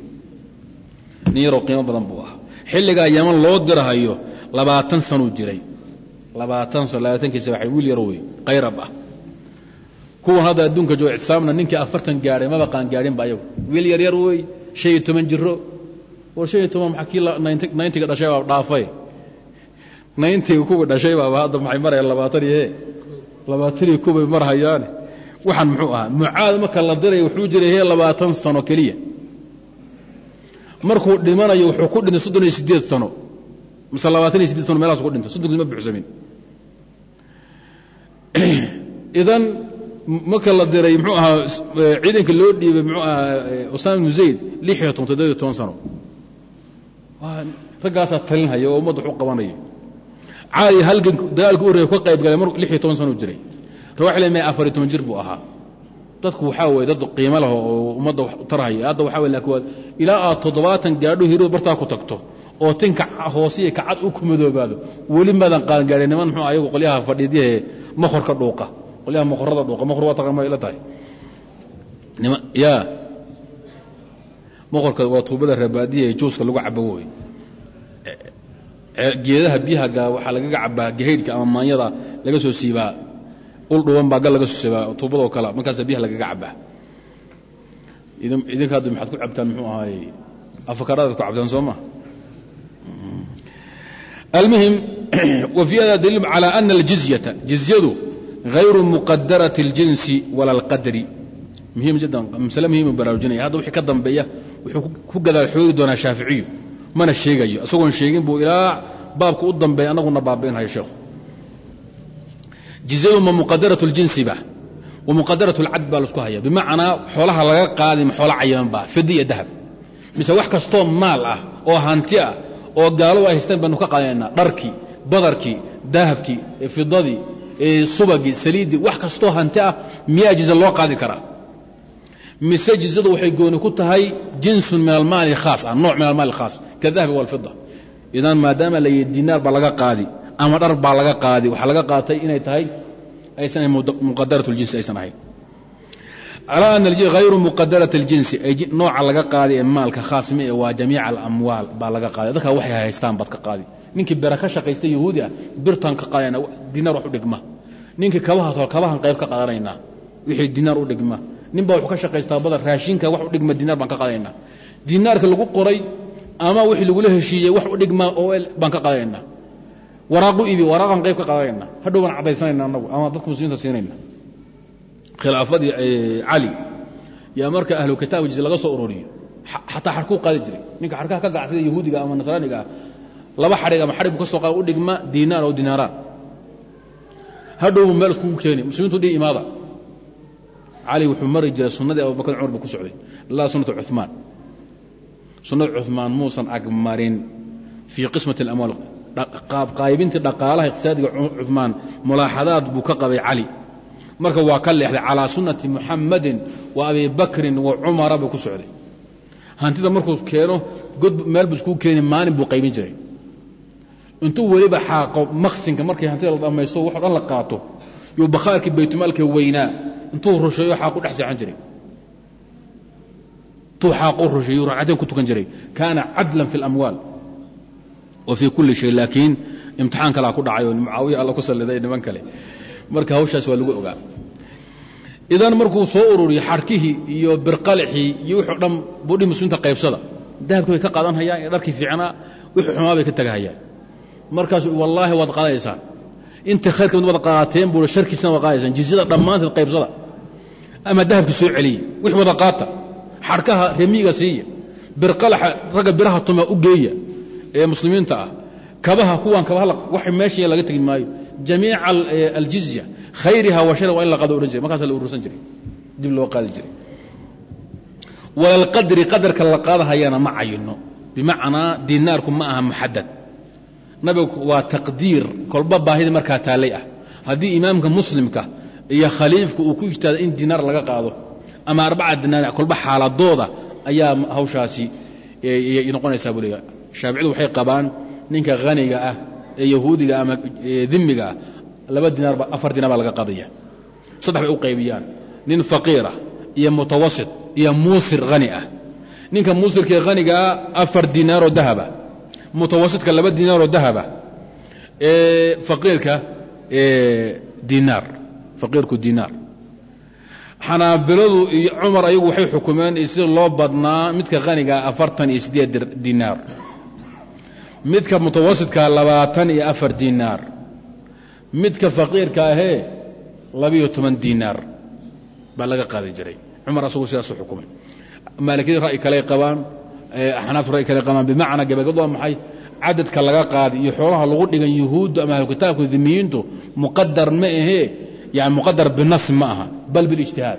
Nin yaroo qiimo badan buu ahaa xilligaa yaman loo dirahayo labaatan sanuu jiray. Labaatan san labaatankiisa waa wiil yar wey qayrab ah. Kuwan hadda adduunka jooga ictisaamna ninkii afartan gaadhay maba qaan gaadhinba ayagu. Wiil yar yar wey shan iyo toban jiro war shan iyo toban maxaa kii nayntiga dhashay baa dhaafay. Nayntiga kuwa dhashay baaba hadda maxay marayaan labaatan iyo he labaatan iyo kuway marhayaane waxaan muxuu ahaa mucaad marka la diray wuxuu jiray he labaatan sano keliya markuu dhimanayo wuxuu ku dhintay soddon iyo sideed sano. Mise labaatan iyo sideed sano meelaasu ku dhintay. Soddonkiis ma buuxsamin. Idan marka la diray muxuu ahaa ciidanka loo dhiibay muxuu ahaa usaama ibnu zayd lix iyo toban toddoba iyo toban sano raggaasaa talinhaya oo ummadda wax u qabanaya caali halgan dagaalka u horreeya ka qayb galay mar lix iyo toban sano jiray. Rawaxle me afar iyo toban jir buu ahaa dadku waxaa weye dad qiimo leh oo ummadda tarhaya hadda waxaa weye laakiin ilaa aad toddobaatan gaadho hiroo bartaa ku tagto oo tinka hoosiya kacad u ku madoobaado weli maadan qaangaadhin niman muxuu ayagu qolyaha fadhiidyahe makhorka dhuuqa. Qolyaha makhorada dhuuqa makhor waa taqaan ma ila tahay. Nima yaa. Makhorka waa tuubada reebaadiya ee juuska lagu cabo wey geedaha biyaha waxaa lagaga cabaa gahaydhka ama maanyada laga soo siibaa ul dhuuban baa gal laga susabaa tuubadoo kale markaasa biyaha lagaga cabaa idinka hadda maxaad ku cabtaan mxuu ahaaye afakaaraadaad ku cabtaan soo ma? Mm-hmm. Almuhim wa fii daliil calaa ana aljizyata jizyadu hayru muqadarati اljinsi wala اlqadri muhiim jiddan masale muhiimu baraarujinaya. Hadda wixii ka dambeeya wuxuu ku gadaal xoori doonaa shaaficiyu mana sheegayo. Isagoon sheegin buu ilaa baabka u dambeeya annaguna baabaynhayo sheekhu jizadu ma muqadarat اljinsiba wa muqadarat اlcad baa la isku haya bimacnaa xoolaha laga qaadi ma xoola cayiman ba. Fidi iyo dahab. Mise wax kastoo maal ah oo hanti ah oo gaalow ay haystaan baanu ka qaadanaynaa. Dharkii badarkii dahabkii fidadii subagii saliiddii wax kastoo hanti ah miyaa jizo loo qaadi karaa? Mise jizadu waxay gooni ku tahay jinsun min almaali khaas ah nooc min almaali khaas. Kadahabi walfida idan maadaama la dinaar baa laga qaadi ama dhar baa laga qaadi waxaa laga qaatay inay tahay aysan ahayn muqadarat ljinsi aysan ahayn calى an hayru muqadaraة اljinsi nooca laga qaadi ee maalka khaasmi ee waa jamiic alamwaal baa laga qaadi dadka waxay haystaan baad ka qaadi ninkii bere ka shaqaysta yahuudi ah birtaan ka qaadana dinaar wax u dhigma ninkii kabaha kabahan qayb ka qaadanaynaa wixii dinaar u dhigma nin baa wuxuu ka shaqaystaa badar raashinka wax u dhigma dinaar baan ka qaadanaynaa dinaarka lagu qoray ama wixii lagula heshiiyey wax u dhigma oo baan ka qaadanaynaa waraaqu ibi waraaqan qayb ka qaadanaynaa hadhow baan cadaysanayna anagu ama dadka muslimiinta siinayna khilaafadii cali yaa marka ahlu kitaab jiz laga soo ururiyo. Xataa xadhkuu qaadi jiray. Ninka xadhkaha ka gacsada yahuudiga ama nasraaniga ah laba xadhig ama xadhig bu ka soo qaada u dhigma diinaar oo dinaaraan. Hadhowbu meel iskugu keeni muslimiintu dhihi imaada. Cali wuxuu mari jiray sunnadii abubakr cumar buu ku socday. Laa sunnata cumaan sunnada cumaan muusan agmarin fii qismati اlamwaal qaybintii dhaqaalaha iqtisaadiga cumaan mulaaxadaad buu ka qabay cali. Marka waa ka leexday calىa sunati muxamadin wa abi bakrin wa cumara buu ku socday. Hantida markuu keeno god meel buu iskuu keeni maalin buu qaybin jiray. Intuu weliba xaaqo maksinka markay hantida la dhammaysto waxo dhan la qaato. Yuu bakhaarkii baytumaalka weynaa. Intuu rusheeyo xaaqu dhex seexan jiray. Intuu xaaqu rusheeyo ragcateen ku tukan jiray. Kaana cadlan fi اlamwaal wa fii kulli shay laakiin imtixaan kalaa ku dhacay oo mucaawiya alla ku salliday niman kale. Marka hawshaas waa lagu ogaa. Idan markuu soo ururiyo xarkihii iyo birqalixii iyo wuxuu dhan budhi muslimiinta qaybsada. Dahabki bay ka qaadan hayaan iyo dharkii fiicnaa wixii xumaa bay ka tagahayaan. Markaas wallaahi waad qaadaysaan. Inta khayrka mid waad qaateen buu sharkiisna waad qaadaysaan jizyada dhammaanteed qaybsada. Ama dahabki soo celiya wix wada qaata xarkaha remiiga siiya birqalaxa ee muslimiinta ah kabaha kuwan kabaha wax meesha laga tegi maayo. Jamiica aljizya khayriha wa shar waa in la qado odhan jiray. La urursan jiray. Dib loo qaadi jiray. Walalqadri qadarka la qaadahayana ma cayino bimacnaa dinaarku ma aha muxadad nabigu waa taqdiir kolba baahida markaa taallay ah. Haddii imaamka muslimka iyo khaliifka uu ku ijtaado in dinaar laga qaado ama arbaca dinaar kolba xaaladooda ayaa hawshaasi noqonaysaa buu leeya shaaficiyadu waxay qabaan ninka haniga ah ee yahuudiga ama dimiga ah laba dinaarba afar dinaar baa laga qadaya. Saddex bay u qaybiyaan. Nin faqiirah iyo mutawasit iyo muusir hani ah. Ninka muusirkaee hanigaa afar dinaaroo dahaba mutawasitka laba dinaaroo dahaba faqiirka dinaar. Faqiirku dinaar. Xanaabiladu iyo cumar ayagu waxay xukumeen sida loo badnaa midka hanigaa afartan iyo siddeed dinaar midka mutawasitkaa labaatan iyo afar dinaar midka faqiirka ahee labiyo toban dinaar baa laga qaadi jiray. Cumar asagu sidaasu xukumay. Maalikiyadu ra'yi kaley qabaan axnaaftu ra'yi kale qabaan bimacnaa gabagad maxay? Cadadka laga qaadi iyo xoolaha lagu dhigan yuhuuddu ama ahlukitaabku dimiyiintu muqadar ma ahee yani muqadar binas ma aha bal bilijtihaad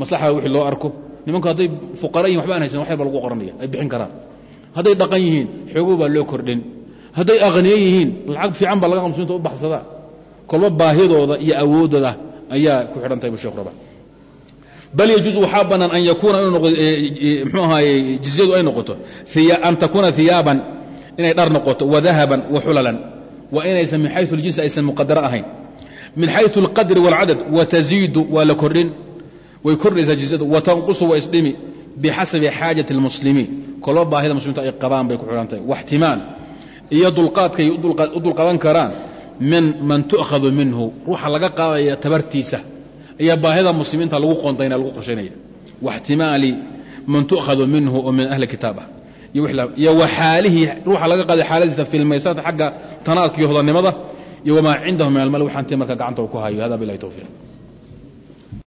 maslaxada wixii loo arko. Nimanku hadday fuqara yihiin waxba an haysan baa lagu qoranaya ay bixin karaan hadday dhaqan yihiin xooguu baa loo kordhin hadday aqniye yihiin lacag fiican baa laga muslimiinta u baxsadaa kolba baahidooda iyo awooddooda ayaa ku xidhantahay bu shekh raba bal yajuuز waxaa bannaan an yakuuna inuu noqdo mxuu ahaaye jizyadu ay noqoto an takuuna hiyaaban inay dhar noqoto wadahaban waxulalan waa inaysan min xayu اljinsi aysan muqadaro ahayn min xayu اlqadri wاlcadad wataziidu waa la kordhin way kordhaysaa jizyadu watanqusu waa isdhimi bixasabi xaajaةi اlmuslimiin kolba baahida muslimiintu ay qabaan bay ku xidhantahay waxtimaal iyo dulqaadkay u dulqadan karaan min man tu'khadu minhu ruuxa laga qaadaya tabartiisa iyo baahida muslimiinta lagu qoontaynaya lagu qorshaynaya waxtimaali man tu'khadu minhu oo min ahli kitaab iyo waxaalihii ruuxa laga qaaday xaaladiisa filmaysata xagga tanaadka iyo hodannimada iyo wamaa cindahu min almal waxaantii marka gacanta ku hayo hada bilahi towfiiq